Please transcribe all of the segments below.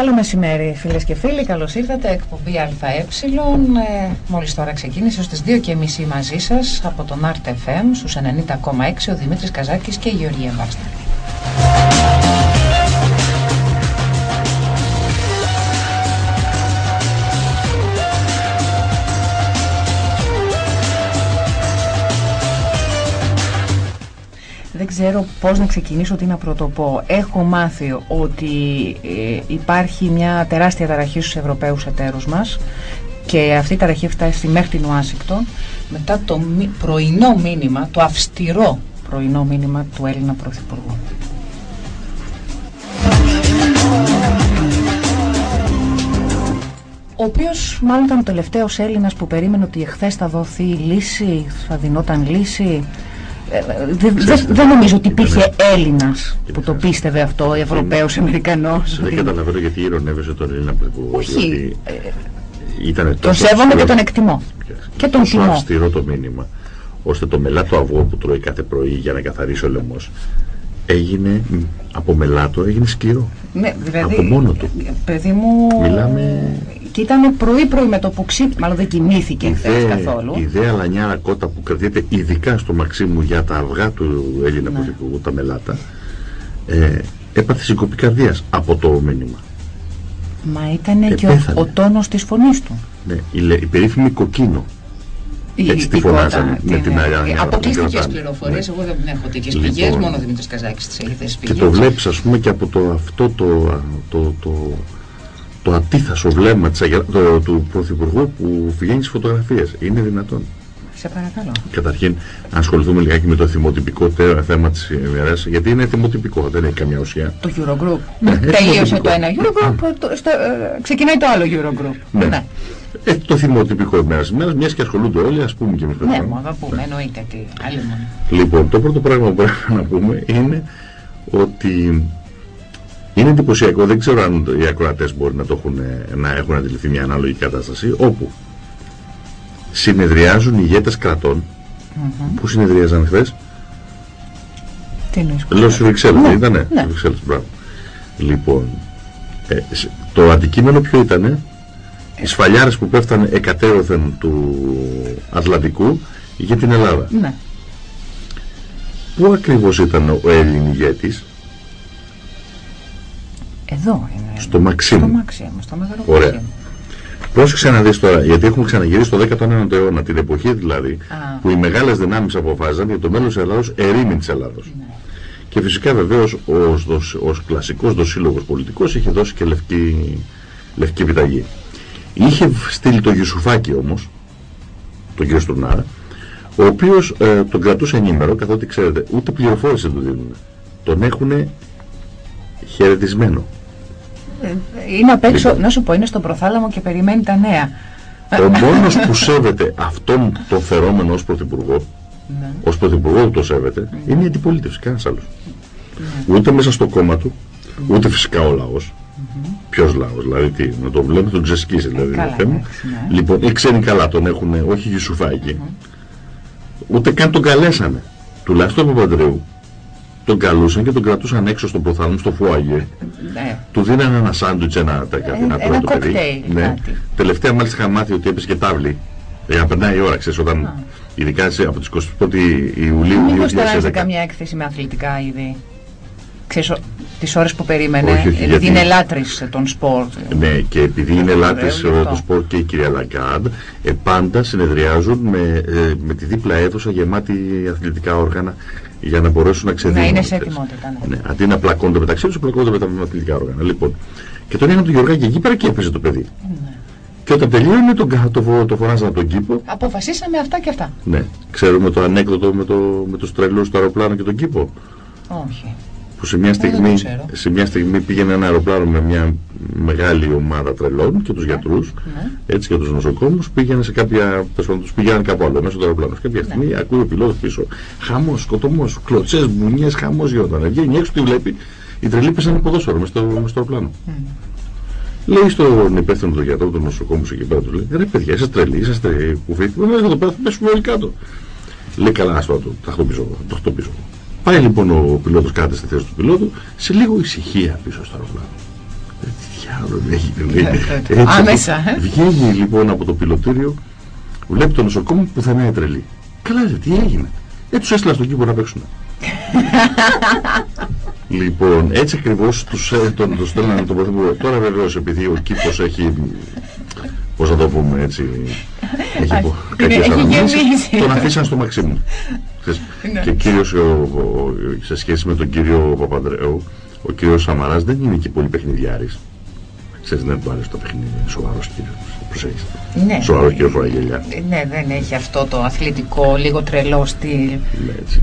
Καλό μεσημέρι φίλες και φίλοι, καλώς ήρθατε, εκπομπή ΑΕ, ε, μόλις τώρα ξεκίνησε στις 2.30 μαζί σας από τον Art FM στους 90,6 ο Δημήτρης Καζάκης και η Γεωργία Βάστα. Ξέρω πώς να ξεκινήσω, τι να πρωτοπώ. Έχω μάθει ότι ε, υπάρχει μια τεράστια ταραχή στους Ευρωπαίους εταίρους μας και αυτή η ταραχή φτάσει μέχρι την Ουάσιγκτον μετά το πρωινό μήνυμα, το αυστηρό πρωινό μήνυμα του Έλληνα Πρωθυπουργού. ο οποίος μάλλον ήταν ο τελευταίος Έλληνας που περίμενε ότι εχθές θα δοθεί λύση, θα δινόταν λύση. Δεν νομίζω ότι υπήρχε Έλληνας που το πίστευε αυτό, Ευρωπαίος Αμερικανός. Δεν καταλαβαίνω γιατί ηρωνεύεσαι τον Έλληνα που Όχι. Ήταν τον σέβομαι και τον εκτιμώ. Και τον τιμώ. Τόσο αυστηρό το μήνυμα, ώστε το μελάτο αυγό που τρώει κάθε πρωί για να καθαρίσει ο λαιμό έγινε από μελάτο, έγινε σκληρό. Ναι, δηλαδή, από μόνο του. Παιδί μου. Μιλάμε και ήταν πρωί-πρωί με το που ξύπνησε, μάλλον δεν κοιμήθηκε χθες καθόλου. Η ιδέα λανιάρα κότα που κρατείται ειδικά στο Μαξίμου για τα αυγά του Έλληνα ναι. Πρωθυπουργού, τα μελάτα, ε, έπαθε συγκοπή καρδίας από το μήνυμα. Μα ήταν και ο, ο τόνος της φωνής του. Ναι, η, η περίφημη κοκκίνο. Έτσι τη φωνάζανε με την Αποκλειστικέ Αποκλειστικές πληροφορίες, εγώ δεν έχω τέτοιες λοιπόν, πηγές, μόνο ο Δημήτρης Καζάκης τις έχει θέσει Και το βλέπεις ας πούμε και από το, αυτό το, το, το το αντίθασο βλέμμα της, το, του Πρωθυπουργού που βγαίνει στις φωτογραφίες. Είναι δυνατόν. Σε παρακαλώ. Καταρχήν, να ασχοληθούμε λιγάκι με το θυμοτυπικό θέμα της ημέρας, γιατί είναι θυμοτυπικό, δεν έχει καμιά ουσία. Το Eurogroup. Ναι, Τελείωσε το ένα Eurogroup, το, στο, ε, ξεκινάει το άλλο Eurogroup. Ναι. ναι. Ε, το θυμοτυπικό ημέρα ημέρα, μιας και ασχολούνται όλοι, ας πούμε και εμείς Ναι, μόνο να πούμε, εννοείται τι. Άλλη μόνο. Λοιπόν, το πρώτο πράγμα που πρέπει να πούμε είναι ότι είναι εντυπωσιακό, δεν ξέρω αν οι ακροατές μπορεί να, το έχουν, να έχουν αντιληφθεί μια ανάλογη κατάσταση, όπου συνεδριάζουν ηγέτες κρατών. Mm-hmm. Πού συνεδρίαζαν χθες, Τι είναι, Λέω στι Βρυξέλλες, δεν ήτανε; Ναι. μπράβο. Λοιπόν, ε, το αντικείμενο ποιο ήταν, οι σφαλιάρες που πέφτανε εκατέρωθεν του Ατλαντικού για την Ελλάδα. Ναι. Πού ακριβώς ήταν ο Έλλην ηγέτης, εδώ είναι. Στο Μαξίμου. Στο Μαξίμου, στο Μεγάλο Ωραία. Πρόσεξε να δεις τώρα, γιατί έχουμε ξαναγυρίσει στο 19ο αιώνα, την εποχή δηλαδή, που οι μεγάλες δυνάμεις αποφάσισαν για το μέλλον της Ελλάδος ερήμην της Ελλάδος. Ναι. Και φυσικά βεβαίως ως, ως, ως κλασικός δοσύλλογος πολιτικός είχε δώσει και λευκή, λευκή επιταγή. Είχε στείλει το Γιουσουφάκη όμως, τον κύριο Στουρνάρα, ο οποίος ε, τον κρατούσε ενήμερο, καθότι ξέρετε, ούτε πληροφόρηση δεν του δίνουν. Τον έχουν χαιρετισμένο. Είναι απ' έξω, λοιπόν. να σου πω, είναι στον προθάλαμο και περιμένει τα νέα. Ο μόνος που σέβεται αυτόν τον φερόμενο ως πρωθυπουργό, ναι. ως πρωθυπουργό που το σέβεται, ναι. είναι η αντιπολίτευση, κανένας άλλος. Ναι. Ούτε μέσα στο κόμμα του, ούτε φυσικά ο λαός. Mm Ποιος λαός, δηλαδή τι, να τον βλέπουμε, τον ξεσκίσει δηλαδή. Καλά, θέμα. Ναι. Λοιπόν, ή ξέρει καλά, τον έχουν, όχι Γιουσουφάκη. Ούτε καν τον καλέσανε. Τουλάχιστον τον Παπαντρέου τον καλούσαν και τον κρατούσαν έξω στο προθάλαμο, στο φουάγε. Ναι. Του δίνανε ένα σάντουιτς, ένα, ένα, ένα, ένα παιδί. Ναι. Τελευταία μάλιστα είχα μάθει ότι έπεσε και τάβλη. Για να περνάει η ώρα, ξέρεις, όταν, Α. ειδικά από τις 21 Ιουλίου Μήπως περάσει καμιά έκθεση με αθλητικά είδη; Ξέρεις, τις ώρες που περίμενε, όχι, όχι, επειδή γιατί... είναι λάτρης των σπορ. Ναι, και επειδή είναι λάτρης των σπορ και η κυρία Λαγκάρντ, ε, πάντα συνεδριάζουν με, ε, με τη δίπλα αίθουσα γεμάτη αθλητικά όργανα για να μπορέσουν να ξεδίνουν. Να είναι σε ετοιμότητα. Ναι. ναι. Αντί να πλακώνονται μεταξύ τους, πλακώνονται με τα αθλητικά όργανα. Λοιπόν. Και τον είχαν τον Γιωργάκη εκεί πέρα και έπαιζε το παιδί. Ναι. Και όταν τελείωνε τον, το, το, το φωνάζαν από τον κήπο. Αποφασίσαμε αυτά και αυτά. Ναι. Ξέρουμε το ανέκδοτο με, το, με τους τρελούς στο αεροπλάνο και τον κήπο. Όχι που σε μια, στιγμή, σε μια στιγμή πήγαινε ένα αεροπλάνο με μια μεγάλη ομάδα τρελών και τους ναι, γιατρούς, ναι. έτσι και τους νοσοκόμους, πήγαινε σε κάποια, τους πήγαιναν κάπου άλλο, μέσα στο αεροπλάνο. Σε κάποια ναι. στιγμή ακούει ο πιλότος πίσω, χαμός, σκοτωμός, κλωτσές, μπουνιές, χαμός γινόταν. Βγαίνει έξω, τη βλέπει, οι τρελοί πέσανε ποδόσφαιρο μέσα στο, στο αεροπλάνο. Mm. Λέει στον υπεύθυνο του γιατρό, του νοσοκόμου εκεί πέρα, του λέει: Ρε παιδιά, είσαστε τρελοί, είσαστε κουφίτι. Δεν εδώ πέρα, θα πέσουμε όλοι κάτω. Λέει: Καλά, ας το, θα χτυπήσω, το χτυπήσω. Πάει λοιπόν ο πιλότος κάτω στη θέση του πιλότου, σε λίγο ησυχία πίσω στο αεροπλάνο. Ε, τι άλλο έγινε. Άμεσα. Ε. Βγαίνει λοιπόν από το πιλωτήριο, βλέπει τον νοσοκόμο που θα είναι τρελή. Καλά, τι έγινε. Ε, τους έστειλα στον κήπο να παίξουν. λοιπόν, έτσι ακριβώς τους ε, τον, τον στέλνανε τον Πρωθυπουργό. Τώρα βεβαίως επειδή ο κήπος έχει. Πώς να το πούμε έτσι. Έχει κακές αναμνήσεις. Τον αφήσαν στο Μαξίμου. Ναι. και κύριος σε σχέση με τον κύριο Παπανδρέου, ο κύριος Σαμαράς δεν είναι και πολύ παιχνιδιάρης. Ξέρεις, δεν του άρεσε το παιχνίδι. Σοβαρός κύριος. Προσέχεις. Ναι. Σοβαρό κύριο Φοραγγελιά. Ναι, δεν έχει αυτό το αθλητικό, λίγο τρελό στυλ. Ναι, έτσι.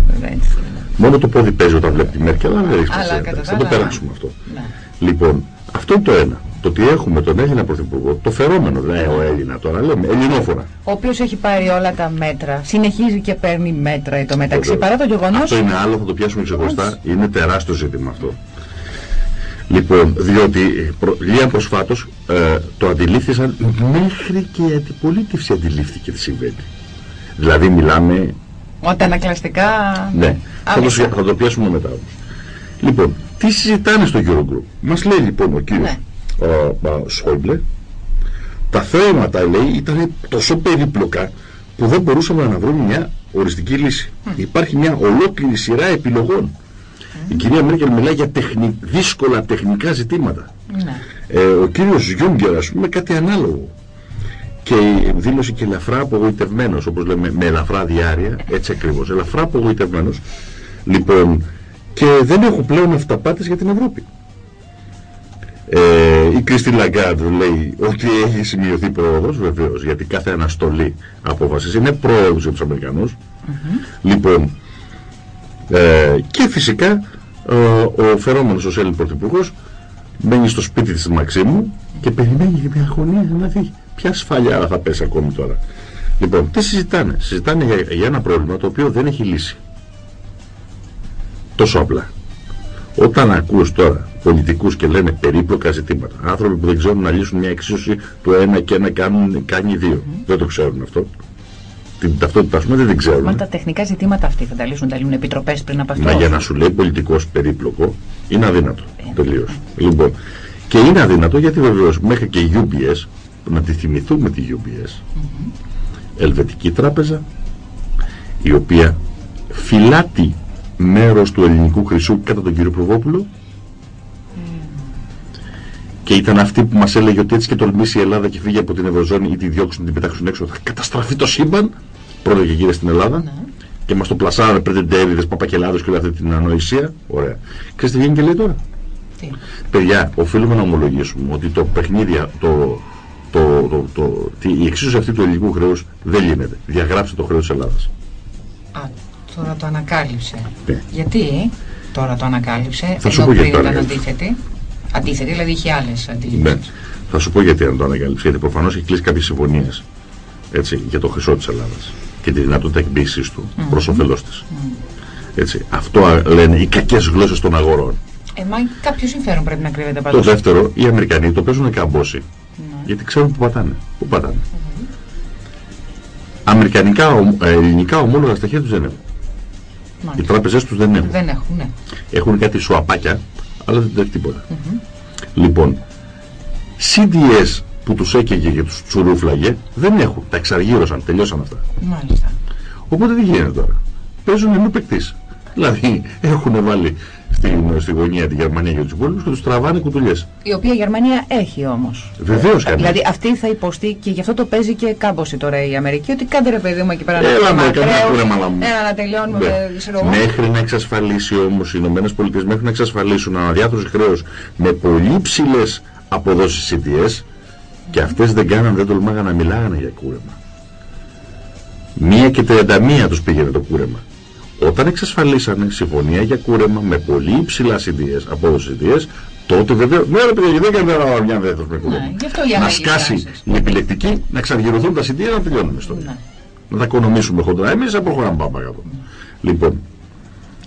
Μόνο το πόδι παίζει όταν βλέπει τη Μέρκελ, αλλά δεν έχει σημασία. Θα το περάσουμε αυτό. Ναι. Λοιπόν, αυτό είναι το ένα. Το ότι έχουμε τον Έλληνα Πρωθυπουργό, το φερόμενο δηλαδή ο Έλληνα τώρα, λέμε, ελληνόφωνα. Ο οποίος έχει πάρει όλα τα μέτρα, συνεχίζει και παίρνει μέτρα το μεταξύ, παρά το γεγονός. Αυτό είναι άλλο, θα το πιάσουμε ξεχωριστά. Είναι τεράστιο ζήτημα αυτό. Λοιπόν, διότι λίγα προσφάτως ε, το αντιλήφθησαν μέχρι και η αντιπολίτευση αντιλήφθηκε τι συμβαίνει. Δηλαδή μιλάμε. Όταν ανακλαστικά. Ναι, θα το, θα το πιάσουμε μετά όμως. Λοιπόν, τι συζητάνε στο Eurogroup. Μας λέει λοιπόν ο κύριος ναι. Σόιμπλε, τα θέματα λέει ήταν τόσο περίπλοκα που δεν μπορούσαμε να βρούμε μια οριστική λύση. Υπάρχει μια ολόκληρη σειρά επιλογών. Η κυρία Μέρκελ μιλάει για τεχνη, δύσκολα τεχνικά ζητήματα. Ναι. Ε, ο κύριος Γιούγκερ, ας πούμε, κάτι ανάλογο. Και δήλωσε και ελαφρά απογοητευμένος, όπως λέμε, με ελαφρά διάρκεια, έτσι ακριβώς, ελαφρά απογοητευμένος. Λοιπόν, και δεν έχω πλέον αυταπάτες για την Ευρώπη. Ε, η Κρίστη Λαγκάρντ λέει ότι έχει σημειωθεί πρόοδος, βεβαίως, γιατί κάθε αναστολή απόφασης είναι πρόοδος για τους Αμερικανούς. Λοιπόν, ε, και φυσικά ε, ο φερόμενος ο Έλλην Πρωθυπουργός μένει στο σπίτι της Μαξίμου και περιμένει για μια αγωνία να δει ποια σφαλιάρα θα πέσει ακόμη τώρα. Λοιπόν, τι συζητάνε; Συζητάνε για, για ένα πρόβλημα το οποίο δεν έχει λύση. Τόσο απλά. Όταν ακούς τώρα πολιτικούς και λένε περίπλοκα ζητήματα, άνθρωποι που δεν ξέρουν να λύσουν μια εξίσωση του ένα και ένα κάνουν, κάνει δύο, δεν το ξέρουν αυτό. Την ταυτότητα, α πούμε, δεν την ξέρουν. Μα τα τεχνικά ζητήματα αυτοί θα τα λύσουν, τα λύνουν επιτροπές πριν από αυτό. Μα για να σου λέει πολιτικός περίπλοκο, είναι αδύνατο. Ε, Τελείως. Λοιπόν, και είναι αδύνατο γιατί βεβαίως μέχρι και η UBS, να τη θυμηθούμε τη UBS, Ελβετική Τράπεζα, η οποία φυλάτει μέρος του ελληνικού χρυσού κατά τον κύριο Προβόπουλο και ήταν αυτή που μας έλεγε ότι έτσι και τολμήσει η Ελλάδα και φύγει από την Ευρωζώνη ή τη διώξουν, την πετάξουν έξω, θα καταστραφεί το σύμπαν πρώτα και κύριε στην Ελλάδα ναι. και μας το πλασάρανε πριν τέριδες, παπακελάδες και όλη αυτή την ανοησία. Ωραία. Ξέρετε τι βγαίνει και λέει τώρα; Τι. Παιδιά, οφείλουμε να ομολογήσουμε ότι το παιχνίδι, το, το, το, το, η εξίσωση αυτή του ελληνικού χρέους δεν γίνεται. Διαγράψτε το χρέος της Ελλάδας. Τώρα το ανακάλυψε. Ναι. Γιατί τώρα το ανακάλυψε, θα ενώ πριν ήταν αντίθετη. Αντίθετη, δηλαδή είχε άλλες αντίληψεις. Ναι. Θα σου πω γιατί αν το ανακάλυψε. Γιατί προφανώς έχει κλείσει κάποιες συμφωνίες για το χρυσό της Ελλάδας και τη δυνατότητα εκμπίση του mm -hmm. προς όφελός της. Mm. Έτσι. Αυτό λένε οι κακές γλώσσες των αγορών. Ε, μα κάποιο συμφέρον πρέπει να κρύβεται πάντως. Το δεύτερο, οι Αμερικανοί το παίζουν καμπόση. Mm. Γιατί ξέρουν που πατάνε. Πού πατάνε. Mm -hmm. Αμερικανικά, ε, ελληνικά ομόλογα στα χέρια τους δεν έχουν. Οι τράπεζες τους δεν έχουν. Δεν έχουν, ναι. Έχουν κάτι σουαπάκια, αλλά δεν έχει τίποτα. Mm -hmm. Λοιπόν, CDS που τους έκαιγε και τους τσουρούφλαγε δεν έχουν. Τα εξαργύρωσαν, τελειώσαν αυτά. Μάλιστα. Οπότε τι γίνεται τώρα; Παίζουν ενώ παικτή. Δηλαδή έχουν βάλει στην, στη γωνία τη Γερμανία για τους υπόλοιπους και τους τραβάνε κουτουλιές. Η οποία η Γερμανία έχει όμως. Βεβαίως κάνει. Δηλαδή αυτή θα υποστεί και γι' αυτό το παίζει και κάμποση τώρα η Αμερική. Ότι κάντε ρε παιδί μου εκεί πέρα Έλα, να Έλα να τελειώνουμε με Μέχρι να εξασφαλίσει όμως οι Ηνωμένες Πολιτείες μέχρι να εξασφαλίσουν αναδιάθρωση χρέου με πολύ ψηλές αποδόσεις CDS και αυτές δεν κάναν, δεν τολμάγαν να μιλάγανε για κούρεμα. Μία και 31 τους πήγαινε το κούρεμα. Όταν εξασφαλίσανε συμφωνία για κούρεμα με πολύ υψηλά CDS, απόδοση CDS, τότε βέβαια. Ναι, ρε παιδιά, δεν έκανε μια δεύτερη με κούρεμα; Ναι, να σκάσει η επιλεκτική, να εξαργυρωθούν τα CDS, να τελειώνουμε στο. Ναι. Να τα οικονομήσουμε χοντρά εμείς, να προχωράμε πάμε κάτω. Λοιπόν,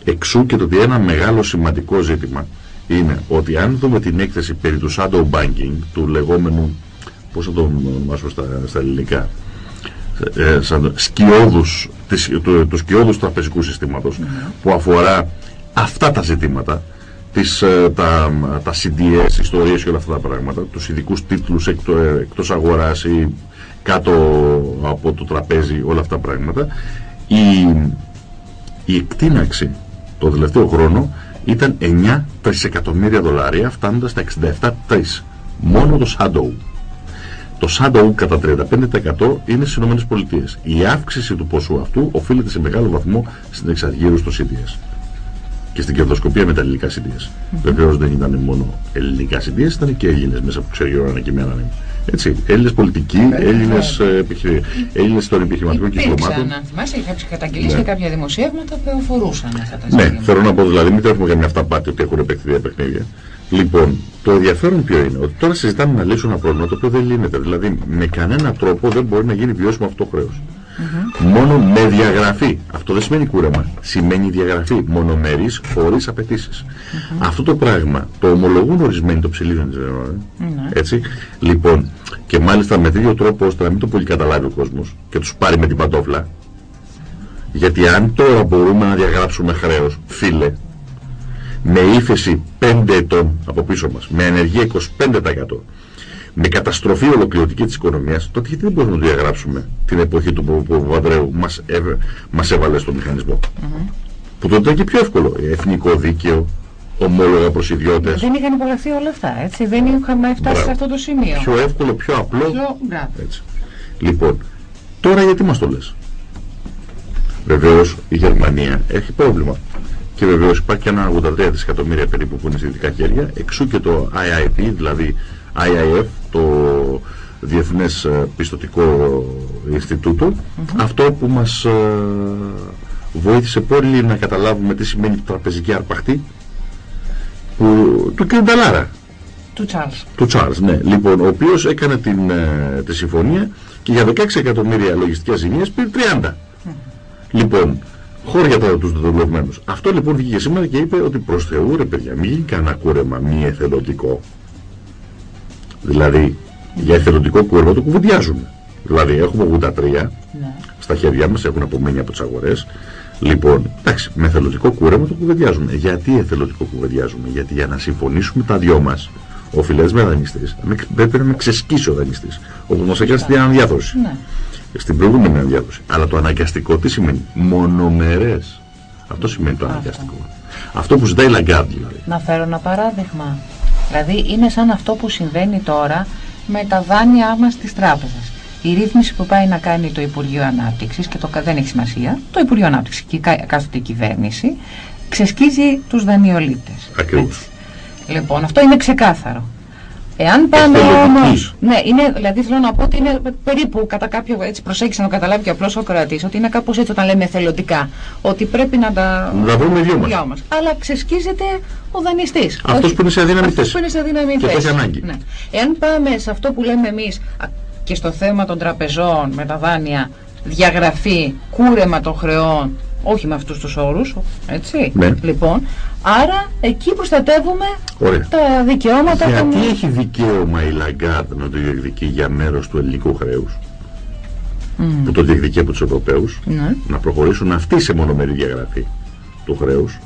εξού και το ότι ένα μεγάλο σημαντικό ζήτημα είναι ότι αν δούμε την έκθεση περί του shadow banking, του λεγόμενου, πώς θα το ονομάσουμε στα, στα ελληνικά, ε, σαν σκιώδους, του, του σκιώδους τραπεζικού συστήματος που αφορά αυτά τα ζητήματα τις, ε, τα, τα CDS, ιστορίες και όλα αυτά τα πράγματα, τους ειδικούς τίτλους εκτό, ε, εκτός αγοράς ή κάτω από το τραπέζι, όλα αυτά τα πράγματα, η, η εκτείναξη το τελευταίο χρόνο ήταν 9 τρισεκατομμύρια δολάρια, φτάνοντας στα 67 τρεις. Μόνο το Shadow. Το Shadow κατά 35% είναι στις ΗΠΑ. Η αύξηση του ποσού αυτού οφείλεται σε μεγάλο βαθμό στην εξαργύρωση των CDS και στην κερδοσκοπία με τα ελληνικά CDS. Mm Βεβαίω δεν ήταν μόνο ελληνικά CDS, ήταν και Έλληνες μέσα που ξεγειώνανε και μένανε. Έτσι, Έλληνες πολιτικοί, Έλληνες επιχειρη... Έλληνες των επιχειρηματικών κυκλωμάτων. Αν θυμάσαι, είχα καταγγελίσει ναι. και κάποια δημοσιεύματα που αφορούσαν αυτά τα Ναι, θέλω να πω δηλαδή, μην τρέχουμε για μια αυταπάτη ότι έχουν επεκτηθεί παιχνίδια. Λοιπόν, το ενδιαφέρον ποιο είναι, ότι τώρα συζητάμε να λύσουν ένα πρόβλημα το οποίο δεν λύνεται. Δηλαδή, με κανένα τρόπο δεν μπορεί να γίνει βιώσιμο αυτό το χρέος. Μόνο με διαγραφή. Αυτό δεν σημαίνει κούρεμα. Σημαίνει διαγραφή. Μονομερής χωρίς απαιτήσεις. Αυτό το πράγμα το ομολογούν ορισμένοι το ψηλίδι, ε. Έτσι. Λοιπόν, και μάλιστα με τέτοιο τρόπο ώστε να μην το πολύ καταλάβει ο κόσμος και τους πάρει με την παντόφλα. Γιατί αν τώρα μπορούμε να διαγράψουμε χρέος, φίλε, με ύφεση 5 ετών από πίσω μας, με ενεργεία 25%, με καταστροφή ολοκληρωτική της οικονομίας, τότε γιατί δεν μπορούμε να διαγράψουμε την εποχή του Παπαδρέου μας, μας έβαλε στο μηχανισμό; Που τότε ήταν και πιο εύκολο. Εθνικό δίκαιο, ομόλογα προς ιδιώτες. Δεν είχαν υπογραφεί όλα αυτά, έτσι. Δεν είχαμε φτάσει σε αυτό το σημείο. Πιο εύκολο, πιο απλό. Πιο... Έτσι. Λοιπόν, τώρα γιατί μας το λες; Βεβαίως η Γερμανία έχει πρόβλημα. Και βεβαίως υπάρχει και ένα 83 δισεκατομμύρια περίπου που είναι στη δυτικά χέρια, εξού και το IIP, δηλαδή IIF, το Διεθνές ε, Πιστοτικό Ινστιτούτο, αυτό που μας ε, βοήθησε πολύ να καταλάβουμε τι σημαίνει τραπεζική αρπαχτή, που, του κ. Νταλάρα. Του Τσάρλς. Του Τσάρλς, ναι. Λοιπόν, ο οποίος έκανε την, ε, τη συμφωνία και για 16 εκατομμύρια λογιστικές ζημίες πήρε 30. Λοιπόν, χώρια τώρα τους δεδομένους. Αυτό λοιπόν βγήκε σήμερα και είπε ότι προς Θεού ρε παιδιά, μην γίνει κανένα κούρεμα μη εθελοντικό. Δηλαδή, για εθελοντικό κούρεμα το κουβεντιάζουμε. Δηλαδή, έχουμε 83 ναι. στα χέρια μας, έχουν απομείνει από τις αγορές. Λοιπόν, εντάξει, με εθελοντικό κούρεμα το κουβεντιάζουμε. Γιατί εθελοντικό κουβεντιάζουμε, Γιατί για να συμφωνήσουμε τα δυο μας, ο φιλέσμε δανειστής, πρέπει να με ξεσκίσει ο δανειστής. Όπω μα έκανε στην αναδιάθρωση. Ναι. Στην προηγούμενη αναδιάθρωση. Αλλά το αναγκαστικό τι σημαίνει, μονομερές. Αυτό σημαίνει το αναγκαστικό. Αυτό που ζητάει η Λαγκάρντ δηλαδή. Να φέρω ένα παράδειγμα. Δηλαδή είναι σαν αυτό που συμβαίνει τώρα με τα δάνειά μας της τράπεζας. Η ρύθμιση που πάει να κάνει το Υπουργείο Ανάπτυξης και το δεν έχει σημασία, το Υπουργείο Ανάπτυξης και η κάθετη κυβέρνηση ξεσκίζει τους δανειολήπτες. Ακριβώς. Λοιπόν, αυτό είναι ξεκάθαρο. Εάν πάμε όμω. Ναι, είναι, δηλαδή θέλω να πω ότι είναι περίπου κατά κάποιο έτσι προσέγγιση να το καταλάβει και απλώς ο κρατή, ότι είναι κάπως έτσι όταν λέμε εθελοντικά. Ότι πρέπει να τα. Να βρούμε δυο μας. Αλλά ξεσκίζεται ο δανειστής. Αυτός που είναι σε αδύναμη θέση. που είναι σε αδύναμη θέση. Και έχει ανάγκη. Ναι. Εάν πάμε σε αυτό που λέμε εμείς και στο θέμα των τραπεζών με τα δάνεια, διαγραφή, κούρεμα των χρεών, όχι με αυτούς τους όρους, έτσι, ναι. λοιπόν, άρα εκεί προστατεύουμε τα δικαιώματα Γιατί των... έχει δικαίωμα η Λαγκάρτ να το διεκδικεί για μέρος του ελληνικού χρέους, που το διεκδικεί από τους Ευρωπαίους, ναι. να προχωρήσουν αυτή σε μονομερή διαγραφή του χρέους;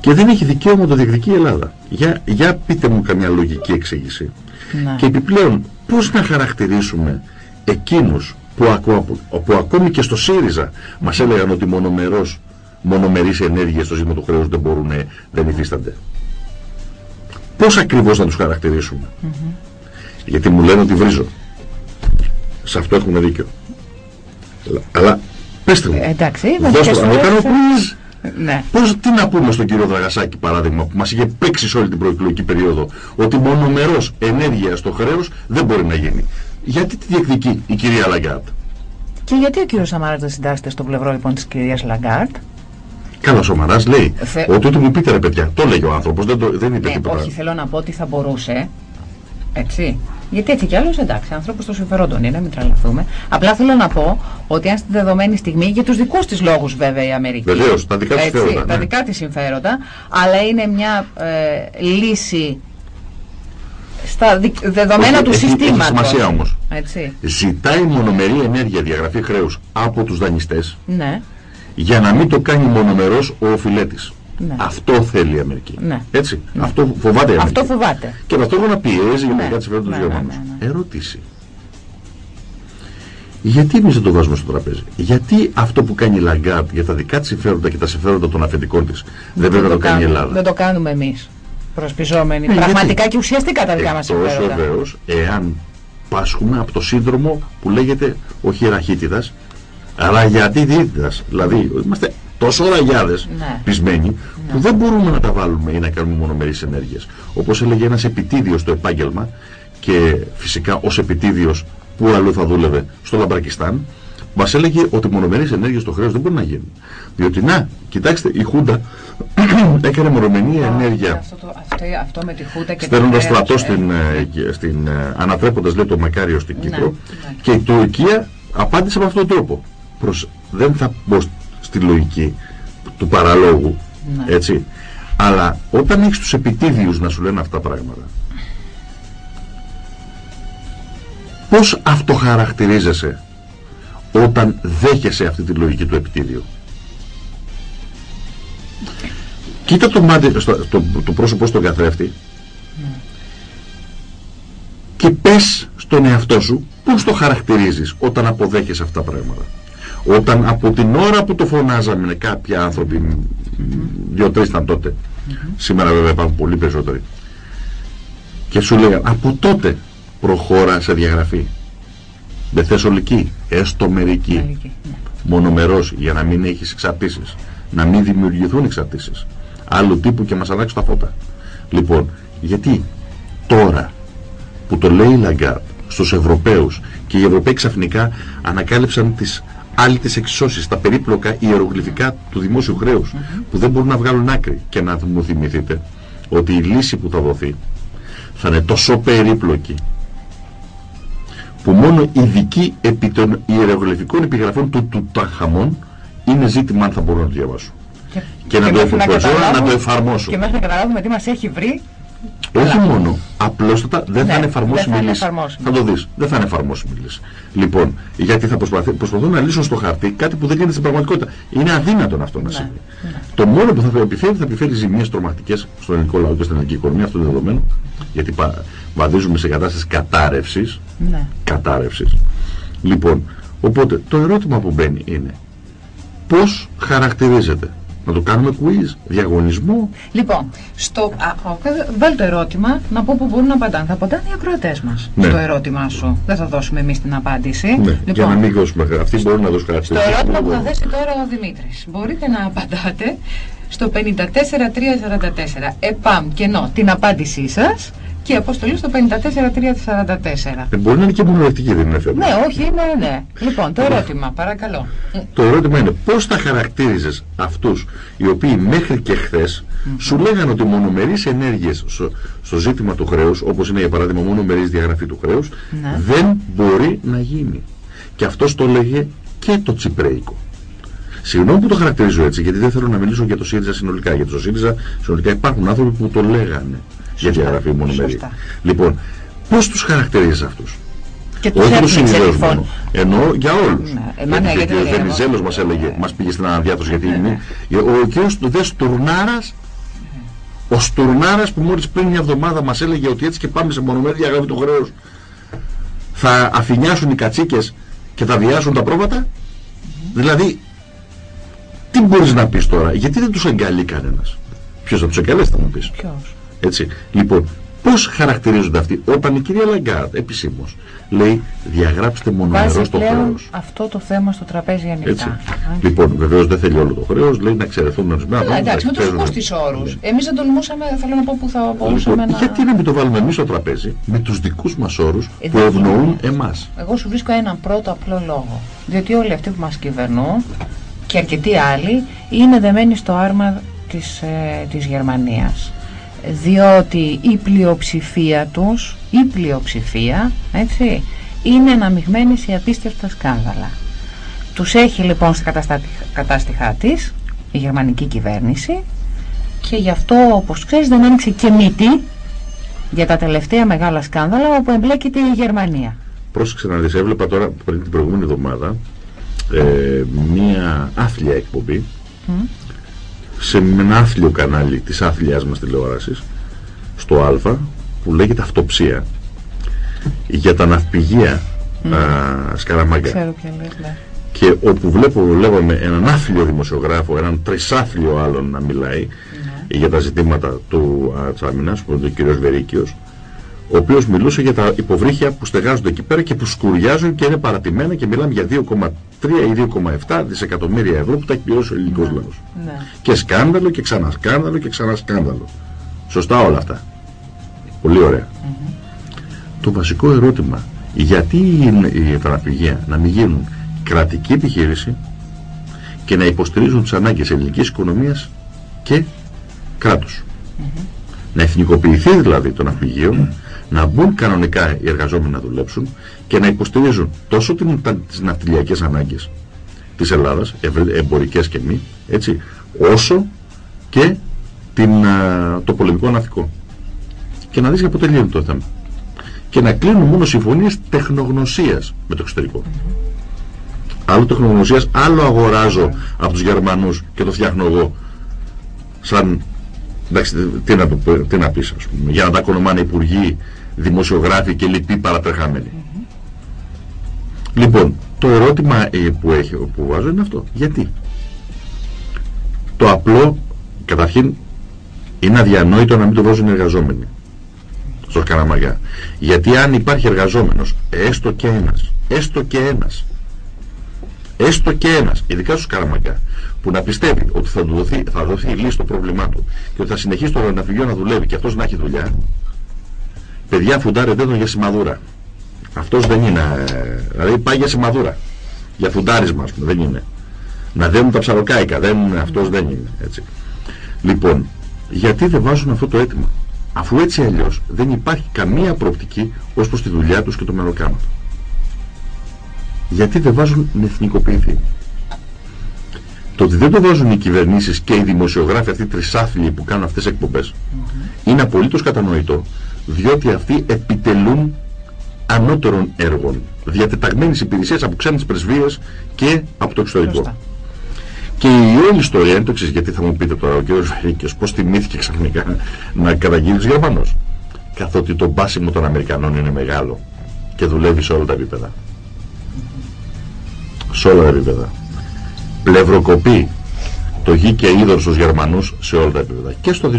Και δεν έχει δικαίωμα να το διεκδικεί η Ελλάδα. Για, για πείτε μου καμιά λογική εξήγηση. Ναι. Και επιπλέον, πώς να χαρακτηρίσουμε εκείνους που, που ακόμη και στο ΣΥΡΙΖΑ μας έλεγαν ότι μονομερός, μονομερείς ενέργειες στο ζήτημα του χρέους δεν μπορούν, δεν υφίστανται. Πώς ακριβώς να τους χαρακτηρίσουμε; Γιατί μου λένε ότι βρίζω. Σε αυτό έχουν δίκιο. Αλλά πέστε μου. Ε, εντάξει, δώστε μου. κάνω ναι. Πώς, τι να πούμε στον κύριο Δραγασάκη παράδειγμα που μας είχε παίξει σε όλη την προεκλογική περίοδο ότι μονομερώς ενέργεια στο χρέος δεν μπορεί να γίνει. Γιατί τη διεκδικεί η κυρία Λαγκάρτ; Και γιατί ο κύριος Σαμάρας δεν συντάσσεται στο πλευρό λοιπόν της κυρίας Λαγκάρτ; Καλά, ο Σαμαράς λέει Θε... ότι ό,τι μου πείτε ρε παιδιά, το λέει ο άνθρωπος, δεν, το, δεν είπε ναι, τίποτα. Όχι, θέλω να πω ότι θα μπορούσε, έτσι, γιατί έτσι κι άλλο εντάξει, άνθρωπος των συμφερόντων είναι, μην τρελαθούμε. Απλά θέλω να πω ότι αν στη δεδομένη στιγμή, για τους δικούς της λόγους βέβαια η Αμερική. Βεβαίως, τα δικά της συμφέροντα. Τα ναι. δικά της συμφέροντα, αλλά είναι μια ε, λύση στα δεδομένα του συστήματος. Έχει σημασία όμως. Ζητάει μονομερή ενέργεια διαγραφή χρέους από τους δανειστές ναι. για να μην το κάνει μονομερός ο οφειλέτης. Ναι. Αυτό θέλει η Αμερική. Ναι. Έτσι. Ναι. Αυτό φοβάται η Αμερική. Αυτό φοβάται. Και ταυτόχρονα πιέζει για να κάτσει φέρει του Γερμανού. Ερώτηση. Γιατί εμείς δεν το βάζουμε στο τραπέζι; Γιατί αυτό που κάνει η Λαγκάρτ για τα δικά της συμφέροντα και τα συμφέροντα των αφεντικών της δεν πρέπει να το κάνει η Ελλάδα; Δεν το κάνουμε εμείς. Προασπιζόμενοι. Ε, Πραγματικά γιατί; και ουσιαστικά τα δικά μας συμφέροντα. βεβαίως, εάν πάσχουμε από το σύνδρομο που λέγεται όχι ραχίτιδας, αλλά ραγιαδίτιδα. Δηλαδή, είμαστε τόσο ραγιάδες ναι. πεισμένοι ναι. που δεν μπορούμε να τα βάλουμε ή να κάνουμε μονομερείς ενέργειες. Όπως έλεγε ένας επιτήδειος στο επάγγελμα και φυσικά ως επιτήδειος που αλλού θα δούλευε στο Λαμπρακιστάν, μας έλεγε ότι μονομερείς ενέργειες στο χρέος δεν μπορεί να γίνουν. Διότι να, κοιτάξτε, η Χούντα έκανε μονομερή ενέργεια. Αυτό, το, αυτό, αυτό με τη Χούντα και Στέλνοντας στρατό στην, ε, στην, ε, ανατρέποντας λέει το Μακάριο στην ναι, Κύπρο. Ναι. Και η Τουρκία απάντησε με αυτόν τον τρόπο. Προς, δεν θα μπω στη λογική του παραλόγου, ναι. έτσι. Αλλά όταν έχεις τους επιτίδιους να σου λένε αυτά τα πράγματα, πώς αυτοχαρακτηρίζεσαι; Όταν δέχεσαι αυτή τη λογική του επιτίδιου. Κοίτα το, μάτι, το, το πρόσωπο στον καθρέφτη και πες στον εαυτό σου πώς το χαρακτηρίζεις όταν αποδέχεσαι αυτά τα πράγματα. Όταν από την ώρα που το φωνάζαμε κάποιοι άνθρωποι, δύο-τρεις ήταν τότε, σήμερα βέβαια υπάρχουν πολύ περισσότεροι, και σου λέγανε από τότε προχώρα σε διαγραφή. Δεν θες ολική, έστω μερική. μερική ναι. Μονομερώς για να μην έχεις εξαρτήσεις. Να μην δημιουργηθούν εξαρτήσεις. Άλλου τύπου και μας αλλάξει τα φώτα. Λοιπόν, γιατί τώρα που το λέει η Λαγκάρτ στους Ευρωπαίους και οι Ευρωπαίοι ξαφνικά ανακάλυψαν τις άλλη τις εξισώσεις, τα περίπλοκα ιερογλυφικά του δημόσιου χρέους που δεν μπορούν να βγάλουν άκρη και να μου θυμηθείτε ότι η λύση που θα δοθεί θα είναι τόσο περίπλοκη που μόνο ειδικοί επί των ιερογλυφικών επιγραφών του Τουταχαμών είναι ζήτημα αν θα μπορούν να το διαβάσουν. Και, και, να, το να, το εφαρμόσουν. Και μέχρι να καταλάβουμε τι μας έχει βρει. Όχι μόνο, απλώς δεν ναι, θα είναι εφαρμόσιμη λύση. Θα το δεις, δεν θα είναι εφαρμόσιμη λύση. Λοιπόν, γιατί θα προσπαθούν να λύσουν στο χαρτί κάτι που δεν γίνεται στην πραγματικότητα. Είναι αδύνατον αυτό να ναι, συμβεί. Ναι. Το μόνο που θα επιφέρει θα επιφέρει ζημίες τρομακτικές στον ελληνικό λαό και στην ελληνική οικονομία, αυτό είναι δεδομένο. Γιατί βαδίζουμε σε κατάσταση κατάρρευσης, ναι. κατάρρευσης. Λοιπόν, οπότε το ερώτημα που μπαίνει είναι πώς χαρακτηρίζεται να το κάνουμε quiz, διαγωνισμό. Λοιπόν, στο, βάλ το ερώτημα να πω που μπορούν να απαντάνε. Θα απαντάνε οι ακροατές μας ναι. στο ερώτημά σου. Δεν θα δώσουμε εμείς την απάντηση. Ναι. Λοιπόν, για να μην δώσουμε. Αυτοί μπορούν να δώσουν κάτι. Στο ερώτημα που θα θέσει τώρα ο Δημήτρης. Μπορείτε να απαντάτε στο 54344. Επαμ και ενώ την απάντησή σας και η αποστολή στο 54344. Ε, μπορεί να είναι και μονολεκτική, δεν είναι θέμα. Ναι, όχι, είναι, ναι. Λοιπόν, το ερώτημα, παρακαλώ. Το ερώτημα είναι πώς θα χαρακτήριζες αυτούς οι οποίοι μέχρι και χθες mm. σου λέγανε ότι μονομερείς ενέργειες στο, στο, ζήτημα του χρέους, όπως είναι για παράδειγμα μονομερή διαγραφή του χρέους, ναι. δεν μπορεί να γίνει. Και αυτός το έλεγε και το Τσιπρέικο. Συγγνώμη που το χαρακτηρίζω έτσι, γιατί δεν θέλω να μιλήσω για το ΣΥΡΙΖΑ συνολικά. Για το ΣΥΡΙΖΑ συνολικά υπάρχουν άνθρωποι που το λέγανε για διαγραφή μονομερή. Λοιπόν, πώς τους χαρακτηρίζεις αυτούς; Όχι τους συνδέου μόνο. Ενώ για όλους. Ναι, ναι, γιατί ο Βενιζέλο μας έλεγε, μας πήγε στην αναδιάτωση γιατί ναι, είναι. Ναι. Ο κ. Δες Στουρνάρα, ο Στουρνάρας που μόλις πριν μια εβδομάδα μας έλεγε ότι έτσι και πάμε σε μονομερή διαγραφή του χρέου θα αφηνιάσουν οι κατσίκες και θα βιάσουν τα πρόβατα; Δηλαδή, τι μπορείς να πεις τώρα, γιατί δεν τους εγκαλεί κανένας; Ποιος θα τους εγκαλέσει, θα μου πεις. Έτσι. Λοιπόν, πώς χαρακτηρίζονται αυτοί; Όταν η κυρία Λαγκάρτ επισήμως λέει διαγράψτε μονομερώς το χρέος. Αυτό το θέμα στο τραπέζι ανοιχτά. Έτσι. Λοιπόν, βεβαίως δεν θέλει όλο το χρέος, λέει να εξαιρεθούν ορισμένα πράγματα. Εντάξει, με τους δικούς της όρους. Εμείς δεν τολμούσαμε, θέλω να πω που θα μπορούσαμε λοιπόν, να. Γιατί να μην το βάλουμε εμείς στο τραπέζι με τους δικούς μας όρους ε, που ευνοούν εμάς. Εγώ σου βρίσκω έναν πρώτο απλό λόγο. Διότι όλοι αυτοί που μας κυβερνούν και αρκετοί άλλοι είναι δεμένοι στο άρμα της, ε, της Γερμανίας διότι η πλειοψηφία τους, η πλειοψηφία, έτσι, είναι αναμειγμένη σε απίστευτα σκάνδαλα. Τους έχει λοιπόν στα κατάστοιχά της η γερμανική κυβέρνηση και γι' αυτό όπως ξέρεις δεν άνοιξε και μύτη για τα τελευταία μεγάλα σκάνδαλα όπου εμπλέκεται η Γερμανία. Πρόσεξε να δεις, έβλεπα τώρα πριν την προηγούμενη εβδομάδα ε, μία άθλια εκπομπή σε ένα άθλιο κανάλι της άθλιάς μας τηλεόρασης στο Α που λέγεται Αυτοψία για τα ναυπηγεία mm. Σκαραμάγκα. Ξέρω ποια ναι. Και όπου βλέπω, βλέπαμε έναν άθλιο δημοσιογράφο, έναν τρισάθλιο άλλον να μιλάει ναι. για τα ζητήματα του Τσάμινας, που είναι ο κ. Βερίκιος, ο οποίος μιλούσε για τα υποβρύχια που στεγάζονται εκεί πέρα και που σκουριάζουν και είναι παρατημένα και μιλάμε για 2,3 ή 2,7 δισεκατομμύρια ευρώ που τα έχει πληρώσει ο ελληνικός ναι. λαός. Ναι. Και σκάνδαλο και ξανασκάνδαλο και ξανασκάνδαλο. Σωστά όλα αυτά. Πολύ ωραία. Το βασικό ερώτημα, γιατί η εφαραπηγία να μην γίνουν κρατική επιχείρηση και να υποστηρίζουν τις ανάγκες ελληνικής οικονομίας και κράτους. Να εθνικοποιηθεί δηλαδή το ναυπηγείο να μπουν κανονικά οι εργαζόμενοι να δουλέψουν και να υποστηρίζουν τόσο τις ναυτιλιακές ανάγκες της Ελλάδας, εμπορικές και μη, έτσι, όσο και την, το πολεμικό ναυτικό. Και να δεις για πότε λύνει το θέμα. Και να κλείνουν μόνο συμφωνίες τεχνογνωσίας με το εξωτερικό. Άλλο τεχνογνωσίας, άλλο αγοράζω από τους Γερμανούς και το φτιάχνω εγώ σαν Εντάξει, τι να, τι να πεις, ας πούμε, για να τα κονομάνε υπουργοί, δημοσιογράφοι και λοιποί παρατρεχάμενοι. Λοιπόν, το ερώτημα ε, που, έχει, που βάζω είναι αυτό. Γιατί; Το απλό, καταρχήν, είναι αδιανόητο να μην το βάζουν οι εργαζόμενοι στο Σκαναμαγιά. Γιατί αν υπάρχει εργαζόμενος, έστω και ένας, έστω και ένας, έστω και ένας, ειδικά στο Σκαναμαγιά, που να πιστεύει ότι θα, δοθεί, θα δοθεί λύση στο πρόβλημά του και ότι θα συνεχίσει το ναυπηγείο να δουλεύει και αυτός να έχει δουλειά, παιδιά φουντάρετε τον για σημαδούρα. Αυτός δεν είναι, δηλαδή πάει για σημαδούρα. Για φουντάρισμα, ας πούμε, δεν είναι. Να δένουν τα ψαροκάικα, δεν, αυτός δεν είναι. Έτσι. Λοιπόν, γιατί δεν βάζουν αυτό το αίτημα; Αφού έτσι αλλιώς δεν υπάρχει καμία προοπτική ως προς τη δουλειά τους και το μεροκάμα. Γιατί δεν βάζουν να εθνικοποιηθεί; Το ότι δεν το βάζουν οι κυβερνήσεις και οι δημοσιογράφοι, αυτοί οι τρισάθλιοι που κάνουν αυτές τις εκπομπές, είναι απολύτως κατανοητό, διότι αυτοί επιτελούν ανώτερων έργων, διατεταγμένε υπηρεσίε από ξένες πρεσβείες και από το εξωτερικό. Και η όλη ιστορία είναι το εξή, γιατί θα μου πείτε τώρα ο κ. Βερίκιο πώς τιμήθηκε ξαφνικά να καταγγείλει τους Γερμανούς. Καθότι το μπάσιμο των Αμερικανών είναι μεγάλο και δουλεύει σε όλα τα επίπεδα. Σε όλα τα επίπεδα πλευροκοπεί το γη και είδωρ στους Γερμανούς σε όλα τα επίπεδα. Και στο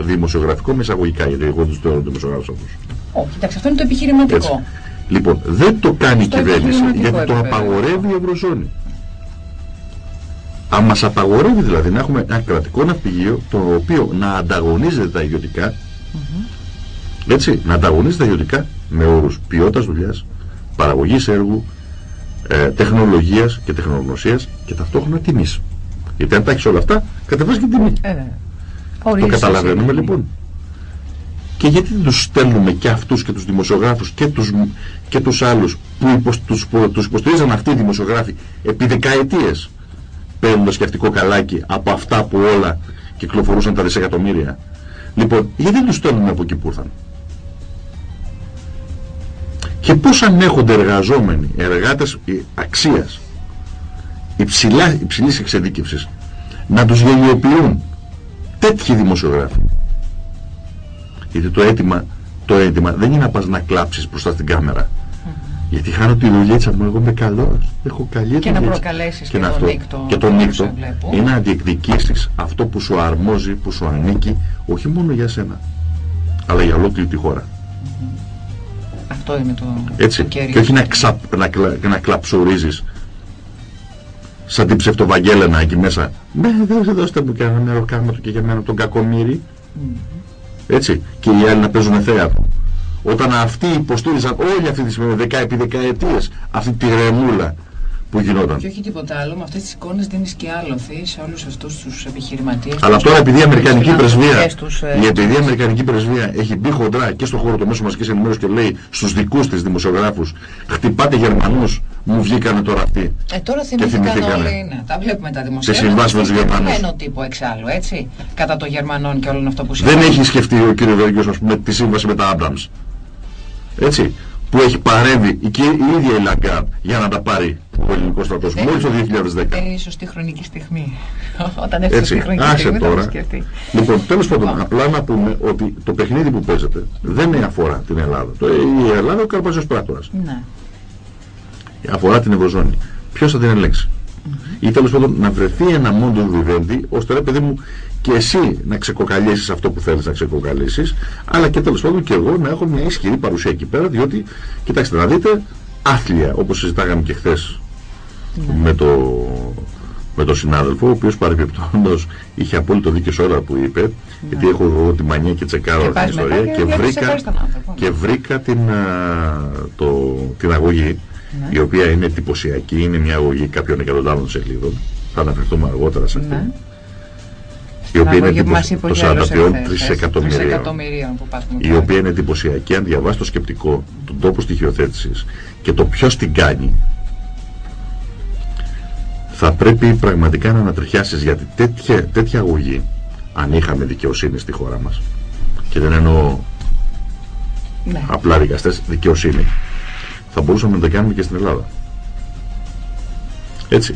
δημοσιογραφικό με εισαγωγικά, γιατί εγώ του θεωρώ δημοσιογράφου αυτού. Όχι, εντάξει, αυτό είναι το επιχειρηματικό. Έτσι. Λοιπόν, δεν το κάνει η κυβέρνηση γιατί το απαγορεύει η Ευρωζώνη. Αν μας απαγορεύει δηλαδή να έχουμε ένα κρατικό ναυπηγείο το οποίο να ανταγωνίζεται τα ιδιωτικά, έτσι, να ανταγωνίζεται τα ιδιωτικά με όρους ποιότητας δουλειάς, παραγωγής έργου, ε, τεχνολογίας και τεχνογνωσίας και ταυτόχρονα τιμής. Γιατί αν τα έχεις όλα αυτά, κατεβάζεις και τιμή. Ε, το καταλαβαίνουμε λοιπόν. Και γιατί δεν τους στέλνουμε και αυτούς και τους δημοσιογράφους και τους, και τους άλλους που υποσ, τους, τους υποστηρίζαν αυτοί οι δημοσιογράφοι επί δεκαετίες παίρνοντας σκεφτικό καλάκι από αυτά που όλα κυκλοφορούσαν τα δισεκατομμύρια. Λοιπόν, γιατί δεν τους στέλνουμε από εκεί που ήρθαν; Και πώς ανέχονται εργαζόμενοι, εργάτες αξίας, υψηλά, υψηλής εξειδίκευσης, να τους γελιοποιούν τέτοιοι δημοσιογράφοι. Γιατί το αίτημα, το αίτημα δεν είναι να πας να κλάψεις μπροστά στην κάμερα. Γιατί χάνω τη δουλειά μου, εγώ είμαι καλός. Έχω καλή Και να προκαλέσεις και, και, τον νύκτο. Και τον νύκτο είναι να διεκδικήσεις αυτό που σου αρμόζει, που σου ανήκει, όχι μόνο για σένα, αλλά για ολόκληρη τη χώρα. Αυτό είναι το, Έτσι. Και όχι να, ξα, να, να κλαψουρίζεις σαν την ψευτοβαγγέλενα εκεί μέσα. Ναι, δώστε μου και ένα μέρο του και για μένα τον κακομύρι. Mm. Έτσι. Και οι άλλοι να παίζουν θέατρο. Όταν αυτοί υποστήριζαν όλη αυτή τη στιγμή, δεκά επί δεκαετίες, αυτή τη ρεμούλα που γινόταν; Και όχι τίποτα άλλο, με αυτές τις εικόνες δίνεις και άλοθη σε όλους αυτούς τους επιχειρηματίες. Αλλά τώρα επειδή η Αμερικανική πρεσβεία, η επειδή η Αμερικανική πρεσβεία έχει μπει χοντρά και στον χώρο του μέσου μαζικής ενημέρωσης και λέει στους δικούς της δημοσιογράφους, χτυπάτε Γερμανούς, μου βγήκανε τώρα αυτοί. Ε, τώρα θυμήθηκαν όλοι, ναι, τα βλέπουμε τα δημοσιογράφου. Σε συμβάσεις με τους Γερμανούς. Δεν τύπο εξάλλου, έτσι, κατά των Γερμανών και όλων αυτό που συμβαίνει. Δεν έχει σκεφτεί ο κ. Βέργιο, ας πούμε, τη σύμβαση με τα Άμπραμ. Έτσι που έχει παρέμβει και η ίδια η Λαγκάρ για να τα πάρει ο ελληνικός στρατός μόλις το 2010. Είναι η σωστή χρονική στιγμή. Όταν έφτασε η χρονική άσε στιγμή. Τώρα. Λοιπόν, τέλος πάντων, λοιπόν. απλά να πούμε ότι το παιχνίδι που παίζεται δεν αφορά την Ελλάδα. Το, η Ελλάδα ο Καρπαζιός Πράκτορας. Ναι. Αφορά την Ευρωζώνη. Ποιος θα την ελέγξει; Mm -hmm. Ή τέλος πάντων να βρεθεί ένα μόντο βιβέντη, ώστε ρε παιδί μου και εσύ να ξεκοκαλίσει αυτό που θέλεις να ξεκοκαλίσει, αλλά και τέλος πάντων και εγώ να έχω μια ισχυρή παρουσία εκεί πέρα, διότι κοιτάξτε να δείτε, άθλια όπως συζητάγαμε και χθες ναι. με, το, με τον συνάδελφο, ο οποίος παρεμπιπτόντως είχε απόλυτο δίκιο σε όλα που είπε, ναι. γιατί έχω εγώ τη μανία και τσεκάρω αυτή την ιστορία και, βρήκα, και βρήκα την, το, την αγωγή, ναι. η οποία είναι εντυπωσιακή, είναι μια αγωγή κάποιων εκατοντάδων σελίδων. Θα αναφερθούμε αργότερα σε αυτή. Ναι η οποία είναι εντυπωσιακή, το 43 τρισεκατομμυρίων, η οποία είναι εντυπωσιακή αν διαβάσεις το σκεπτικό, τον τόπο στοιχειοθέτησης και το ποιος την κάνει, θα πρέπει πραγματικά να ανατριχιάσεις γιατί τέτοια, τέτοια αγωγή, αν είχαμε δικαιοσύνη στη χώρα μας, και δεν εννοώ ναι. απλά δικαστές, δικαιοσύνη, θα μπορούσαμε να τα κάνουμε και στην Ελλάδα. Έτσι.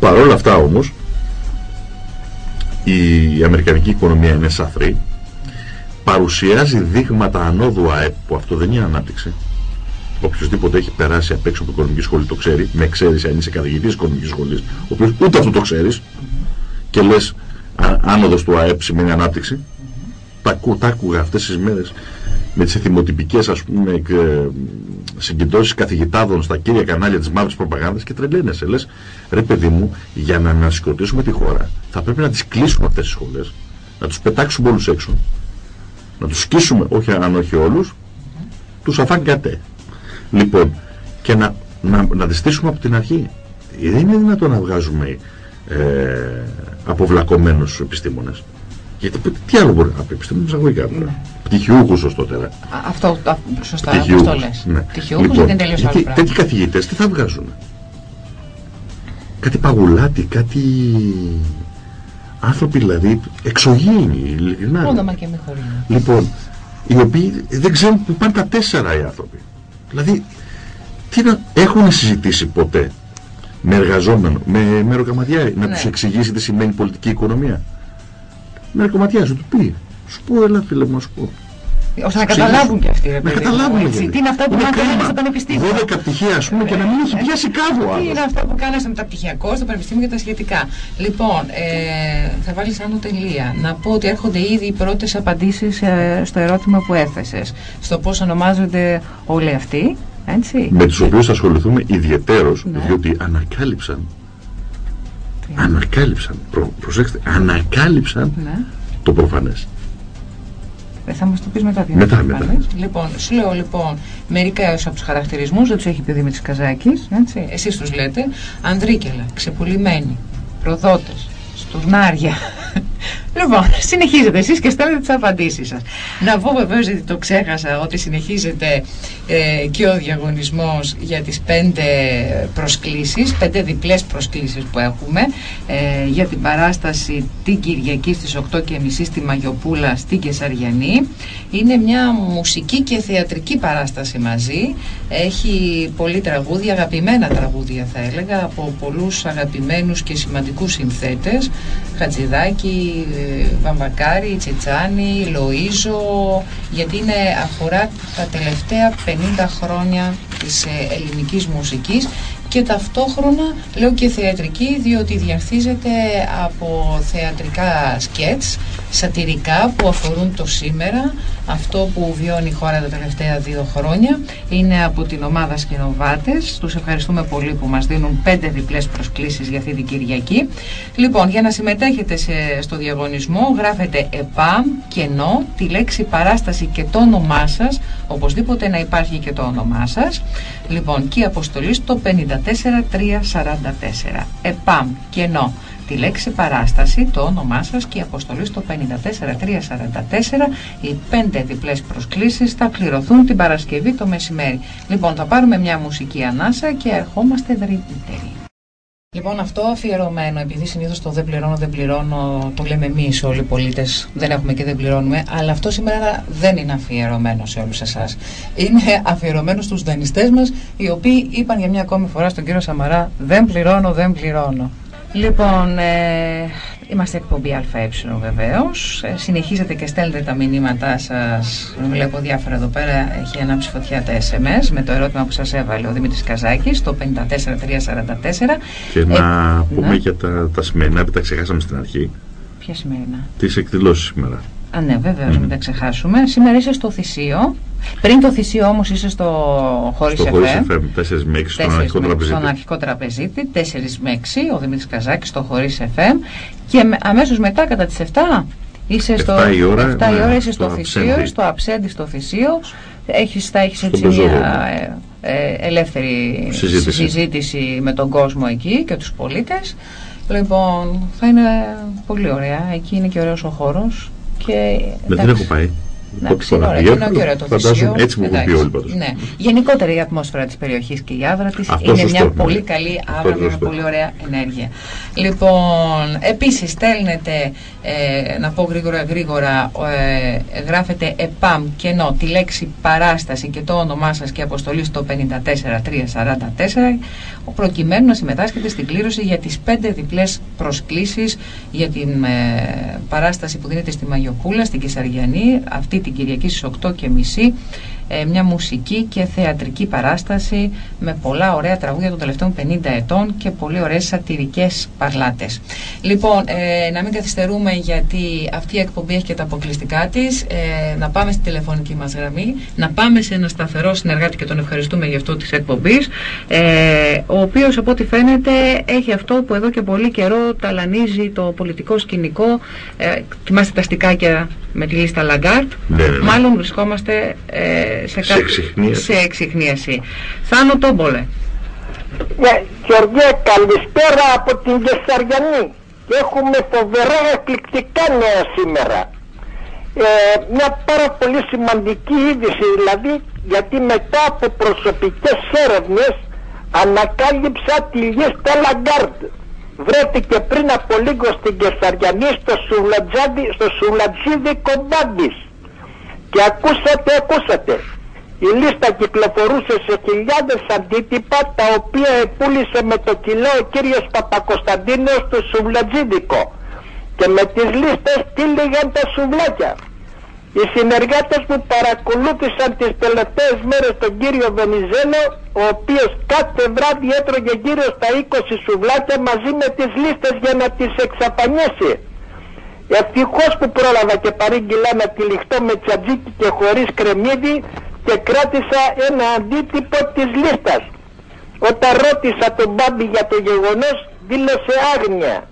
Παρ' όλα αυτά όμως η αμερικανική οικονομία είναι σαφρή, παρουσιάζει δείγματα ανώδου ΑΕΠ, που αυτό δεν είναι ανάπτυξη. Οποιοδήποτε έχει περάσει απ' έξω από την οικονομική σχολή το ξέρει, με ξέρεις αν είσαι καθηγητής οικονομικής σχολής, ο οποίος ούτε αυτό το ξέρεις, και λες άνοδος του ΑΕΠ σημαίνει ανάπτυξη. Τα, τα άκουγα αυτές τις μέρες με τις εθιμοτυπικές ας πούμε συγκεντρώσεις καθηγητάδων στα κύρια κανάλια της μαύρη προπαγάνδα και τρελαίνεσαι. Λες, ρε παιδί μου, για να ανασυγκροτήσουμε τη χώρα, θα πρέπει να τις κλείσουμε αυτές τις σχολές, να τους πετάξουμε όλους έξω, να τους σκίσουμε, όχι αν όχι όλους, τους αφάγκατε. Λοιπόν, και να, να, να διστήσουμε από την αρχή. Δεν είναι δυνατόν να βγάζουμε ε, αποβλακωμένους επιστήμονες. Γιατί τι άλλο μπορεί να πει, επιστήμονες εισαγωγικά. Ναι. Πτυχιούχου σωστότερα. Αυτό σωστά αυτό το λες. Ναι. Πτυχιούχους λοιπόν, δεν τελείως γιατί, Τέτοιοι καθηγητές τι θα βγάζουν. Κάτι παγουλάτι, κάτι άνθρωποι δηλαδή εξωγήινοι, ειλικρινά. Όνομα και με χωρί. Λοιπόν, οι οποίοι δεν ξέρουν που πάνε τα τέσσερα οι άνθρωποι. Δηλαδή, τι να, έχουν συζητήσει ποτέ με εργαζόμενο, με μεροκαματιά, ναι. να τους εξηγήσει τι σημαίνει πολιτική οικονομία; Μεροκαματιά, σου του πει. Σου πω, έλα φίλε μου, σου πω. ώστε να καταλάβουν και αυτοί. Ρε, να καταλάβουν. Έτσι. Τι είναι αυτά που κάνανε στο πανεπιστήμιο. 12 πτυχία, ας πούμε, και να μην έχει ε, πιάσει κάπου άλλος. Τι είναι αυτά που κάνανε στο μεταπτυχιακό, στο πανεπιστήμιο και τα σχετικά. Λοιπόν, ε, θα βάλεις άνω τελεία. Να πω ότι έρχονται ήδη οι πρώτες απαντήσεις ε, στο ερώτημα που έθεσες. Στο πώς ονομάζονται όλοι αυτοί. Έτσι. Με τους οποίους θα ασχοληθούμε ιδιαιτέρως, ναι. διότι ανακάλυψαν. Ανακάλυψαν, προ, προσέξτε, ανακάλυψαν ναι. το προφανές. Ε, θα μας το πεις μετά. Μετά, μετά. Λοιπόν, σου λέω λοιπόν μερικά από τους χαρακτηρισμούς, δεν τους έχει πει ο Δημήτρη Καζάκης. Εσείς τους λέτε. Ανδρίκελα, ξεπουλημένοι, προδότες, στουρνάρια. Λοιπόν, συνεχίζετε εσείς και στέλνετε τις απαντήσεις σας. Να πω βεβαίως, γιατί το ξέχασα, ότι συνεχίζεται ε, και ο διαγωνισμός για τις πέντε προσκλήσεις, πέντε διπλές προσκλήσεις που έχουμε ε, για την παράσταση την Κυριακή στις 8.30 στη Μαγιοπούλα στην Κεσαριανή. Είναι μια μουσική και θεατρική παράσταση μαζί. Έχει πολλή τραγούδια, αγαπημένα τραγούδια θα έλεγα, από πολλούς αγαπημένους και σημαντικούς συνθέτες. Χατζηδάκη, Βαμβακάρη, Τσιτσάνη, Λοΐζο, γιατί είναι, αφορά τα τελευταία 50 χρόνια της ε, ελληνικής μουσικής και ταυτόχρονα λέω και θεατρική διότι διαρθίζεται από θεατρικά σκέτς, σατυρικά που αφορούν το σήμερα, αυτό που βιώνει η χώρα τα τελευταία δύο χρόνια. Είναι από την ομάδα Σκηνοβάτες, τους ευχαριστούμε πολύ που μας δίνουν πέντε διπλές προσκλήσεις για αυτή την Κυριακή. Λοιπόν, για να συμμετέχετε σε, στο διαγωνισμό γράφετε ΕΠΑΜ, κενό, τη λέξη παράσταση και το όνομά σας, οπωσδήποτε να υπάρχει και το όνομά σας. Λοιπόν, και η αποστολή στο 54344. ΕΠΑΜ, κενό, τη λέξη παράσταση, το όνομά σας και η αποστολή στο 54344. Οι πέντε διπλές προσκλήσεις θα κληρωθούν την Παρασκευή το μεσημέρι. Λοιπόν, θα πάρουμε μια μουσική ανάσα και ερχόμαστε δρύτερη. Λοιπόν, αυτό αφιερωμένο, επειδή συνήθως το δεν πληρώνω, δεν πληρώνω, το λέμε εμείς όλοι οι πολίτες, δεν έχουμε και δεν πληρώνουμε, αλλά αυτό σήμερα δεν είναι αφιερωμένο σε όλους εσάς. Είναι αφιερωμένο στους δανειστές μας, οι οποίοι είπαν για μια ακόμη φορά στον κύριο Σαμαρά: Δεν πληρώνω, δεν πληρώνω. Λοιπόν, ε, είμαστε εκπομπή ΑΕ βεβαίως. Ε, συνεχίζετε και στέλνετε τα μηνύματά σας. Βλέπω διάφορα εδώ πέρα. Έχει ανάψει φωτιά τα SMS με το ερώτημα που σας έβαλε ο Δημήτρης Καζάκης, το 54344. Και να ε, πούμε να. για τα, τα σημερινά που τα ξεχάσαμε στην αρχή. Ποια σημερινά; Τις εκδηλώσεις σήμερα. Α, ναι, βεβαίω, mm. μην τα ξεχάσουμε. Σήμερα είσαι στο Θησίο. Πριν το Θησίο όμως είσαι στο Χωρίς FM. Στο Χωρίς FM, 4 με 6 στον αρχικό τραπεζίτη. Στον αρχικό τραπεζίτη, 4 με 6, ο Δημήτρης Καζάκης στο Χωρίς FM. Και αμέσως μετά, κατά τις 7, είσαι στο. 7 η ώρα, 7 η ώρα είσαι στο Θησίο, στο Αψέντη στο Θησίο. Έχεις, θα έχεις έτσι μια ε, ε, ελεύθερη συζήτηση. συζήτηση με τον κόσμο εκεί και τους πολίτες. Λοιπόν, θα είναι πολύ ωραία. Εκεί είναι και ωραίος ο χώρος. Και, δεν έχω πάει. Εντάξει, ωραία, είναι και ωραίο το Φαντάζομαι έτσι μου έχουν πει όλοι πάντως. Ναι. Γενικότερα η ατμόσφαιρα της περιοχής και η άδρα της είναι σωστό, μια ναι. πολύ καλή άδρα με μια πολύ ωραία ενέργεια. Λοιπόν, επίσης στέλνετε, ε, να πω γρήγορα γρήγορα, ε, γράφετε ΕΠΑΜ και ενώ τη λέξη παράσταση και το όνομά σας και αποστολή στο 54344 προκειμένου να συμμετάσχετε στην κλήρωση για τις πέντε διπλές προσκλήσεις για την ε, παράσταση που δίνεται στη Μαγιοπούλα, στην Κεσαριανή, αυτή την Κυριακή στις 8.30 ε, μια μουσική και θεατρική παράσταση με πολλά ωραία τραγούδια των τελευταίων 50 ετών και πολύ ωραίες σατυρικές παρλάτες. Λοιπόν, ε, να μην καθυστερούμε γιατί αυτή η εκπομπή έχει και τα αποκλειστικά της. Ε, να πάμε στη τηλεφωνική μας γραμμή, να πάμε σε ένα σταθερό συνεργάτη και τον ευχαριστούμε για αυτό της εκπομπής, ε, ο οποίος από ό,τι φαίνεται έχει αυτό που εδώ και πολύ καιρό ταλανίζει το πολιτικό σκηνικό. Ε, θυμάστε τα στικάκια με τη λίστα Λαγκάρτ. Ναι, ναι, ναι. Μάλλον βρισκόμαστε ε, σε, σε, εξιχνίαση. σε εξιχνίαση. Θάνο Τόμπολε. Ναι, Γεωργία, καλησπέρα από την Καισαριανή. Και έχουμε φοβερά εκπληκτικά νέα σήμερα. Ε, μια πάρα πολύ σημαντική είδηση δηλαδή γιατί μετά από προσωπικές έρευνες ανακάλυψα τη λίστα Λαγκάρντ βρέθηκε πριν από λίγο στην Κεσαριανή στο, στο Σουλατζίδι Κομπάντης. Και ακούσατε, ακούσατε. Η λίστα κυκλοφορούσε σε χιλιάδες αντίτυπα τα οποία επούλησε με το κιλό ο κύριος Παπακοσταντίνος στο Σουβλατζίδικο. Και με τις λίστες τύλιγαν τα σουβλάκια. Οι συνεργάτες μου παρακολούθησαν τις τελευταίες μέρες τον κύριο Βενιζέλο ο οποίος κάθε βράδυ έτρωγε γύρω στα 20 σουβλάκια μαζί με τις λίστες για να τις εξαπανίσει. Ευτυχώς που πρόλαβα και παρήγγειλα να τυλιχτώ με τσατζίκι και χωρίς κρεμμύδι και κράτησα ένα αντίτυπο της λίστας. Όταν ρώτησα τον Μπάμπη για το γεγονός δήλωσε άγνοια.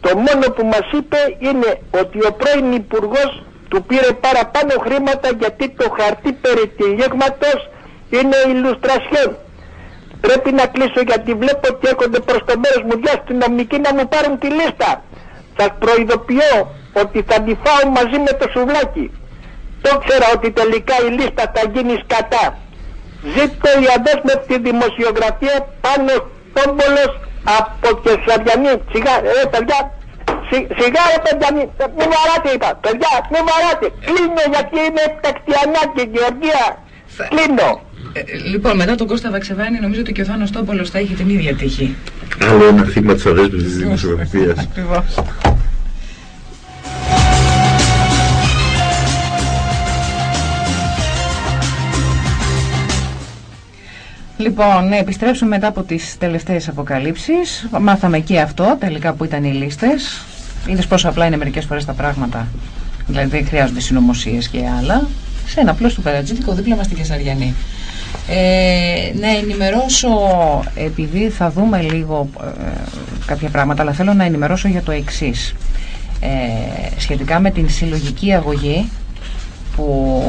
Το μόνο που μας είπε είναι ότι ο πρώην υπουργός του πήρε παραπάνω χρήματα γιατί το χαρτί περί τυλίγματος είναι ηλουστρασιόν. Πρέπει να κλείσω γιατί βλέπω ότι έρχονται προς το μέρος μου δυο αστυνομικοί να μου πάρουν τη λίστα. Θα προειδοποιώ ότι θα τη φάω μαζί με το σουβλάκι. Το ξέρα ότι τελικά η λίστα θα γίνει σκατά. Ζήτω η αδέσμευτη δημοσιογραφία πάνω τόμπολος από Κεσαριανή. Σιγά, ε, παιδιά, σιγά ρε παιδιά, μην, μην βαράτε είπα. Παιδιά, μην βαράτε. Κλείνω γιατί είναι εκτακτή ανάγκη, Γεωργία. Κλείνω. Ε, λοιπόν, μετά τον Κώστα Βαξεβάνη, νομίζω ότι και ο Θάνος Τόπολος θα έχει την ίδια τύχη. Άλλο ένα θύμα της αδέσμευσης της δημοσιογραφίας. Ακριβώς. Λοιπόν, ναι, επιστρέψουμε μετά από τις τελευταίες αποκαλύψεις. Μάθαμε και αυτό, τελικά που ήταν οι λίστες. Είδες πόσο απλά είναι μερικές φορές τα πράγματα. Δηλαδή δεν χρειάζονται συνωμοσίες και άλλα. Σε ένα απλό του περατζήτικο δίπλα μας στην Κεσαριανή. Ε, να ενημερώσω, επειδή θα δούμε λίγο ε, κάποια πράγματα, αλλά θέλω να ενημερώσω για το εξής. Ε, σχετικά με την συλλογική αγωγή που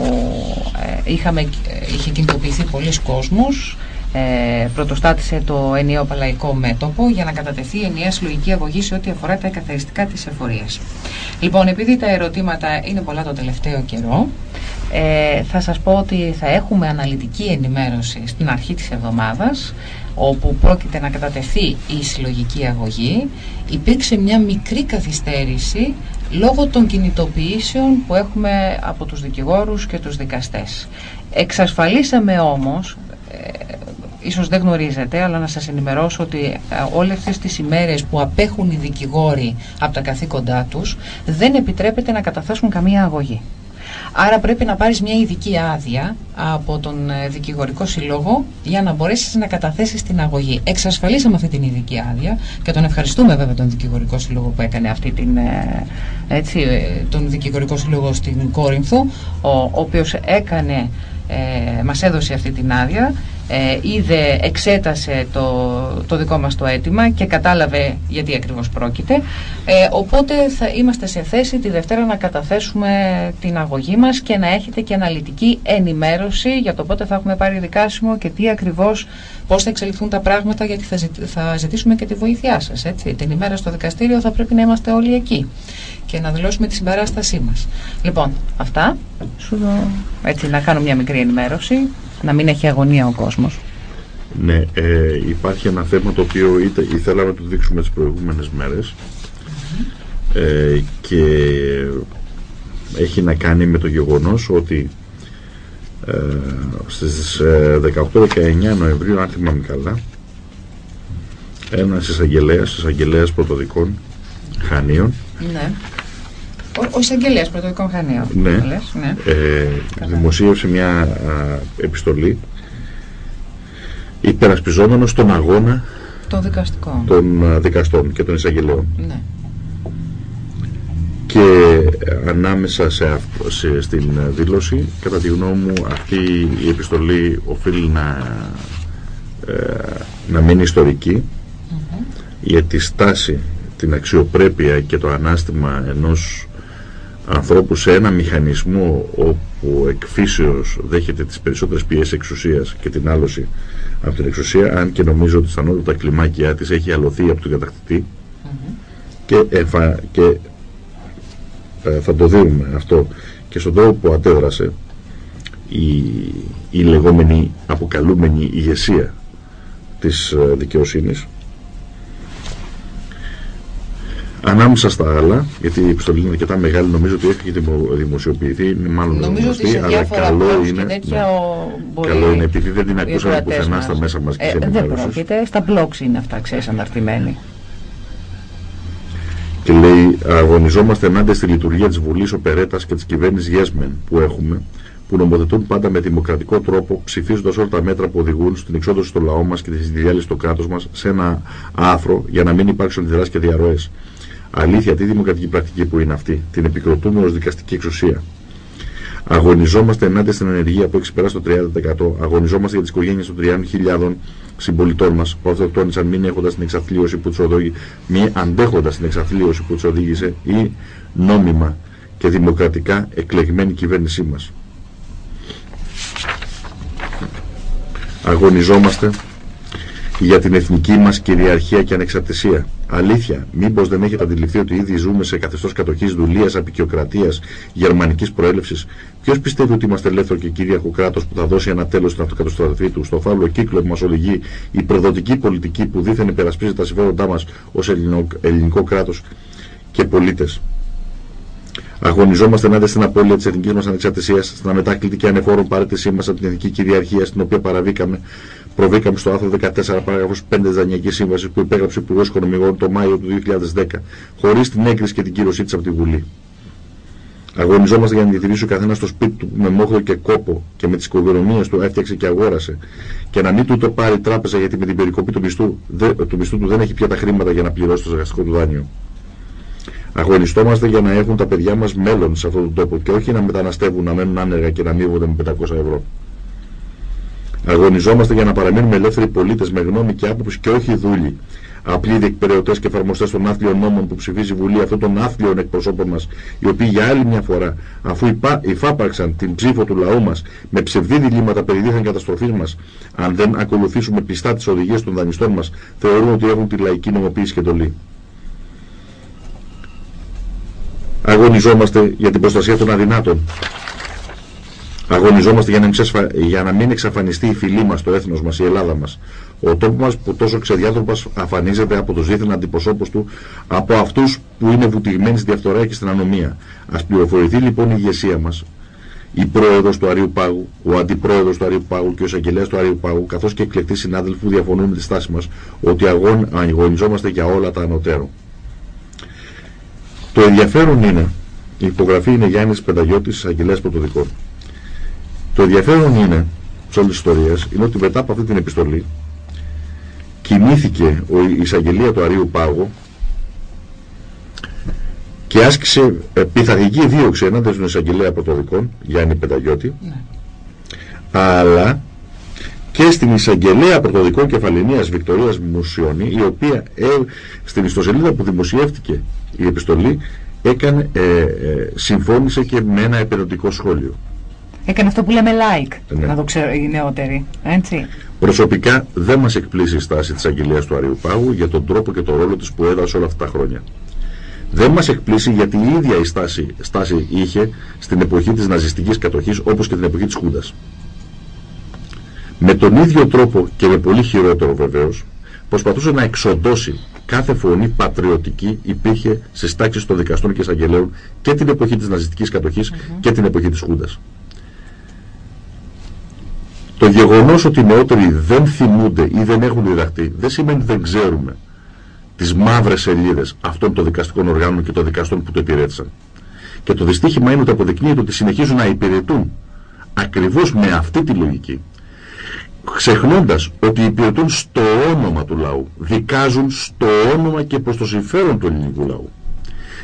ε, είχαμε, είχε κινητοποιηθεί πολλοί κόσμος ε, πρωτοστάτησε το ενιαίο παλαϊκό μέτωπο για να κατατεθεί ενιαία συλλογική αγωγή σε ό,τι αφορά τα εκαθαριστικά της εφορίας. Λοιπόν, επειδή τα ερωτήματα είναι πολλά το τελευταίο καιρό, ε, θα σας πω ότι θα έχουμε αναλυτική ενημέρωση στην αρχή της εβδομάδας όπου πρόκειται να κατατεθεί η συλλογική αγωγή υπήρξε μια μικρή καθυστέρηση λόγω των κινητοποιήσεων που έχουμε από τους δικηγόρους και τους δικαστές. Εξασφαλίσαμε όμως, ε, ίσως δεν γνωρίζετε, αλλά να σας ενημερώσω ότι ε, όλες αυτές τις ημέρες που απέχουν οι δικηγόροι από τα καθήκοντά τους δεν επιτρέπεται να καταθέσουν καμία αγωγή. Άρα πρέπει να πάρεις μια ειδική άδεια από τον ε, δικηγορικό σύλλογο για να μπορέσεις να καταθέσεις την αγωγή. Εξασφαλίσαμε αυτή την ειδική άδεια και τον ευχαριστούμε βέβαια τον δικηγορικό σύλλογο που έκανε αυτή την, ε, έτσι, ε, τον δικηγορικό σύλλογο στην Κόρινθο, ο, ο οποίος έκανε, ε, μας έδωσε αυτή την άδεια ε, είδε, εξέτασε το, το δικό μας το αίτημα και κατάλαβε γιατί ακριβώς πρόκειται. Ε, οπότε θα είμαστε σε θέση τη Δευτέρα να καταθέσουμε την αγωγή μας και να έχετε και αναλυτική ενημέρωση για το πότε θα έχουμε πάρει δικάσιμο και τι ακριβώς, πώς θα εξελιχθούν τα πράγματα γιατί θα, θα ζητήσουμε και τη βοήθειά σας. Έτσι. Την ημέρα στο δικαστήριο θα πρέπει να είμαστε όλοι εκεί και να δηλώσουμε τη συμπαράστασή μας. Λοιπόν, αυτά. Έτσι, να κάνω μια μικρή ενημέρωση να μην έχει αγωνία ο κόσμος. Ναι, ε, υπάρχει ένα θέμα το οποίο είτε, ήθελα να το δείξουμε τις προηγούμενες μέρες ε, και έχει να κάνει με το γεγονός ότι ε, στις 18-19 ε, Νοεμβρίου, αν θυμάμαι καλά, ένας εισαγγελέας, εισαγγελέας πρωτοδικών Χανίων, ναι. Ο, ο εισαγγελέας πρωτοδικών Χανίων. Ναι. ναι. Ε, δημοσίευσε μια α, επιστολή υπερασπιζόμενος τον αγώνα των δικαστικών. των δικαστών και των εισαγγελέων. Ναι. Και ανάμεσα σε, σε, στην δήλωση, κατά τη γνώμη μου, αυτή η επιστολή οφείλει να, ε, να μείνει ιστορική mm -hmm. για τη στάση, την αξιοπρέπεια και το ανάστημα ενός ανθρώπους σε ένα μηχανισμό όπου εκφύσεως δέχεται τις περισσότερες πιέσεις εξουσίας και την άλωση από την εξουσία, αν και νομίζω ότι στα τα κλιμάκια της έχει αλωθεί από τον κατακτητή. Και, εφα, και ε, θα το δούμε αυτό. Και στον τρόπο που αντέδρασε η, η λεγόμενη αποκαλούμενη ηγεσία της ε, δικαιοσύνης Ανάμεσα στα άλλα, γιατί η επιστολή είναι αρκετά μεγάλη, νομίζω ότι έχει δημοσιοποιηθεί, είναι μάλλον νομίζω γνωστή, αλλά καλό είναι, ναι, μπορεί καλό είναι, επειδή δεν την ακούσαμε πουθενά στα μέσα μας και ε, Δεν πρόκειται, στα blogs είναι αυτά, ξέρεις, αναρτημένοι. Και λέει, αγωνιζόμαστε ενάντια στη λειτουργία της Βουλής Οπερέτας και της κυβέρνησης Γέσμεν που έχουμε, που νομοθετούν πάντα με δημοκρατικό τρόπο, ψηφίζοντας όλα τα μέτρα που οδηγούν στην εξόδωση στο λαό μας και τη διάλυση στο κράτος μας σε ένα άθρο για να μην υπάρξουν αντιδράσεις και διαρροές. Αλήθεια, τι δημοκρατική πρακτική που είναι αυτή. Την επικροτούμε ως δικαστική εξουσία. Αγωνιζόμαστε ενάντια στην ενεργεία που έχει ξεπεράσει το 30%. Αγωνιζόμαστε για τις οικογένειες των 30.000 συμπολιτών μας που αυτοκτόνησαν μην έχοντας την εξαθλίωση που τους οδήγησε, μη αντέχοντας την εξαθλίωση που τους οδήγησε ή νόμιμα και δημοκρατικά εκλεγμένη κυβέρνησή μας. Αγωνιζόμαστε για την εθνική μας κυριαρχία και ανεξαρτησία. Αλήθεια, μήπως δεν έχετε αντιληφθεί ότι ήδη ζούμε σε καθεστώς κατοχής δουλείας, απεικιοκρατίας, γερμανικής προέλευσης; Ποιος πιστεύει ότι είμαστε ελεύθερο και κυρίαρχο κράτος που θα δώσει ένα τέλος στην αυτοκαταστροφή του, στο φαύλο κύκλο που μας οδηγεί η προδοτική πολιτική που δίθεν υπερασπίζει τα συμφέροντά μας ως ελληνικό, ελληνικό κράτος και πολίτες. Αγωνιζόμαστε ενάντια στην απώλεια της εθνικής μας ανεξαρτησίας, στην αμετάκλητη και ανεφόρον παρέτησή μας από την εθνική κυριαρχία, στην οποία παραβήκαμε, προβήκαμε στο άρθρο 14 παράγραφος 5 της Δανειακής Σύμβασης που υπέγραψε ο Υπουργός Οικονομικών το Μάιο του 2010, χωρίς την έγκριση και την κύρωσή της από τη Βουλή. Αγωνιζόμαστε για να διατηρήσει ο καθένας στο σπίτι του με μόχλο και κόπο και με τις οικογενειίε του έφτιαξε και αγόρασε και να μην του το πάρει τράπεζα γιατί με την περικοπή του μισθού, του μισθού του δεν έχει πια τα χρήματα για να πληρώσει το εργαστικό του δάνειο. Αγωνιστόμαστε για να έχουν τα παιδιά μας μέλλον σε αυτόν τον τόπο και όχι να μεταναστεύουν, να μένουν άνεργα και να μείβονται με 500 ευρώ. Αγωνιζόμαστε για να παραμείνουμε ελεύθεροι πολίτες με γνώμη και άποψη και όχι δούλοι. Απλοί διεκπαιρεωτές και εφαρμοστές των άθλιων νόμων που ψηφίζει η Βουλή αυτών των άθλιων εκπροσώπων μας, οι οποίοι για άλλη μια φορά, αφού υπά, υφάπαξαν την ψήφο του λαού μας με ψευδή διλήμματα περί δίθεν καταστροφής μας, αν δεν ακολουθήσουμε πιστά τις οδηγίες των δανειστών μας, θεωρούν ότι έχουν τη λαϊκή νομοποίηση και εντολή. Αγωνιζόμαστε για την προστασία των αδυνάτων. Αγωνιζόμαστε για να, εξασφα... για να μην εξαφανιστεί η φυλή μας, το έθνος μας, η Ελλάδα μας. Ο τόπος μας που τόσο ξεδιάτροπα αφανίζεται από τους δίθεν αντιπροσώπους του, από αυτούς που είναι βουτυγμένοι στη διαφθορά και στην ανομία. Α πληροφορηθεί λοιπόν η ηγεσία μας, η πρόεδρος του Αρίου Πάγου, ο αντιπρόεδρος του Αρίου Πάγου και ο εισαγγελέας του Αρίου Πάγου, καθώς και εκλεκτοί συνάδελφοι που διαφωνούν με τη στάση μας, ότι αγωνιζόμαστε για όλα τα ανωτέρω. Το ενδιαφέρον είναι, η υπογραφή είναι Γιάννης Πενταγιώτης, εισαγγελέα πρωτοδικών. Το ενδιαφέρον είναι, σε όλε τι ιστορίε, είναι ότι μετά από αυτή την επιστολή κινήθηκε η εισαγγελία του Αρίου Πάγου και άσκησε ε, πειθαρχική δίωξη ενάντια στον εισαγγελέα πρωτοδικών, Γιάννη Πενταγιώτη, ναι. αλλά και στην εισαγγελέα πρωτοδικών κεφαλαινίας Βικτωρίας Μουσιώνη, η οποία ε, στην ιστοσελίδα που δημοσιεύτηκε η επιστολή έκανε, ε, ε, συμφώνησε και με ένα επενδυτικό σχόλιο. Έκανε αυτό που λέμε like, ναι. να το ξέρω οι νεότεροι. Έτσι. Προσωπικά δεν μας εκπλήσει η στάση της αγγελίας του Αριού Πάγου για τον τρόπο και τον ρόλο της που έδωσε όλα αυτά τα χρόνια. Δεν μας εκπλήσει γιατί η ίδια η στάση, στάση είχε στην εποχή της ναζιστικής κατοχής όπως και την εποχή της Χούντας. Με τον ίδιο τρόπο και με πολύ χειρότερο βεβαίως προσπαθούσε να εξοντώσει κάθε φωνή πατριωτική υπήρχε στις τάξεις των δικαστών και εισαγγελέων και την εποχή της ναζιστικής κατοχής και την εποχή της Χούντας. Το γεγονός ότι οι νεότεροι δεν θυμούνται ή δεν έχουν διδαχτεί δεν σημαίνει ότι δεν ξέρουμε τις μαύρες σελίδες αυτών των δικαστικών οργάνων και των δικαστών που το υπηρέτησαν. Και το δυστύχημα είναι ότι αποδεικνύεται ότι συνεχίζουν να υπηρετούν ακριβώς με αυτή τη λογική ξεχνώντας ότι υπηρετούν στο όνομα του λαού, δικάζουν στο όνομα και προς το συμφέρον του ελληνικού λαού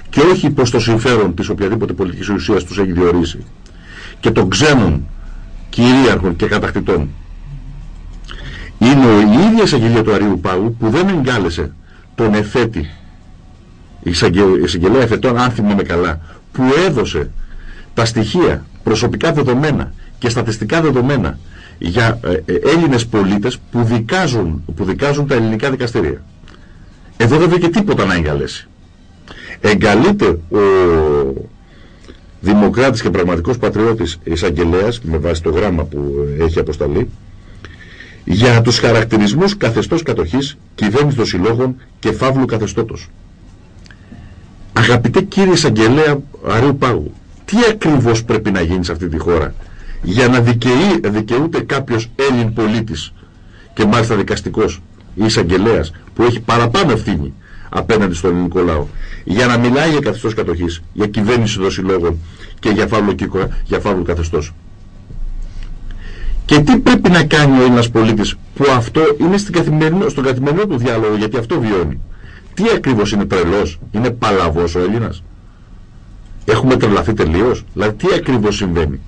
και όχι προς το συμφέρον της οποιαδήποτε πολιτικής ουσίας τους έχει διορίσει και των ξένων κυρίαρχων και κατακτητών. Είναι η ίδια εισαγγελία του Αρίου Πάγου που δεν εγκάλεσε τον εφέτη, η εισαγγελέα εφετών, αν θυμάμαι καλά, που έδωσε τα στοιχεία, προσωπικά δεδομένα και στατιστικά δεδομένα για ε, ε, Έλληνες πολίτες που δικάζουν, που δικάζουν τα ελληνικά δικαστηρία. Εδώ δεν βρήκε τίποτα να εγκαλέσει. Εγκαλείται ο δημοκράτης και πραγματικός πατριώτης εισαγγελέας με βάση το γράμμα που έχει αποσταλεί για τους χαρακτηρισμούς καθεστώς κατοχής, κυβέρνησης των συλλόγων και φαύλου καθεστώτος. Αγαπητέ κύριε εισαγγελέα Αρίου Πάγου, τι ακριβώς πρέπει να γίνει σε αυτή τη χώρα; Για να δικαιεί, δικαιούται κάποιος Έλλην πολίτης και μάλιστα δικαστικός ή εισαγγελέας που έχει παραπάνω ευθύνη απέναντι στον ελληνικό λαό για να μιλάει για καθεστώς κατοχής, για κυβέρνηση των συλλόγων και για φαύλο, για φαύλο καθεστώς. Και τι πρέπει να κάνει ο Έλληνας πολίτης που αυτό είναι στην καθημερινό, στον καθημερινό του διάλογο γιατί αυτό βιώνει. Τι ακριβώς είναι τρελός, είναι παλαβός ο Έλληνας; Έχουμε τρελαθεί τελείως; Δηλαδή τι ακριβώς συμβαίνει;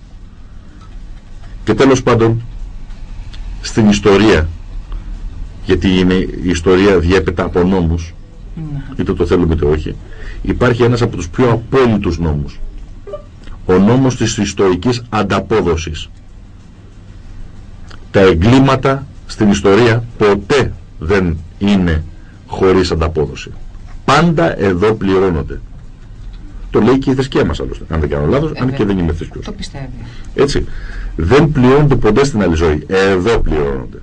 Και τέλος πάντων, στην ιστορία, γιατί είναι, η ιστορία διέπεται από νόμους, ναι. είτε το θέλουμε είτε όχι, υπάρχει ένας από τους πιο απόλυτους νόμους. Ο νόμος της ιστορικής ανταπόδοσης. Τα εγκλήματα στην ιστορία ποτέ δεν είναι χωρίς ανταπόδοση. Πάντα εδώ πληρώνονται. Το λέει και η θρησκεία μας άλλωστε. Αν δεν κάνω λάθος, αν και δεν είμαι θρησκός. Το πιστεύει. Έτσι δεν πληρώνονται ποτέ στην άλλη ζωή. Εδώ πληρώνονται.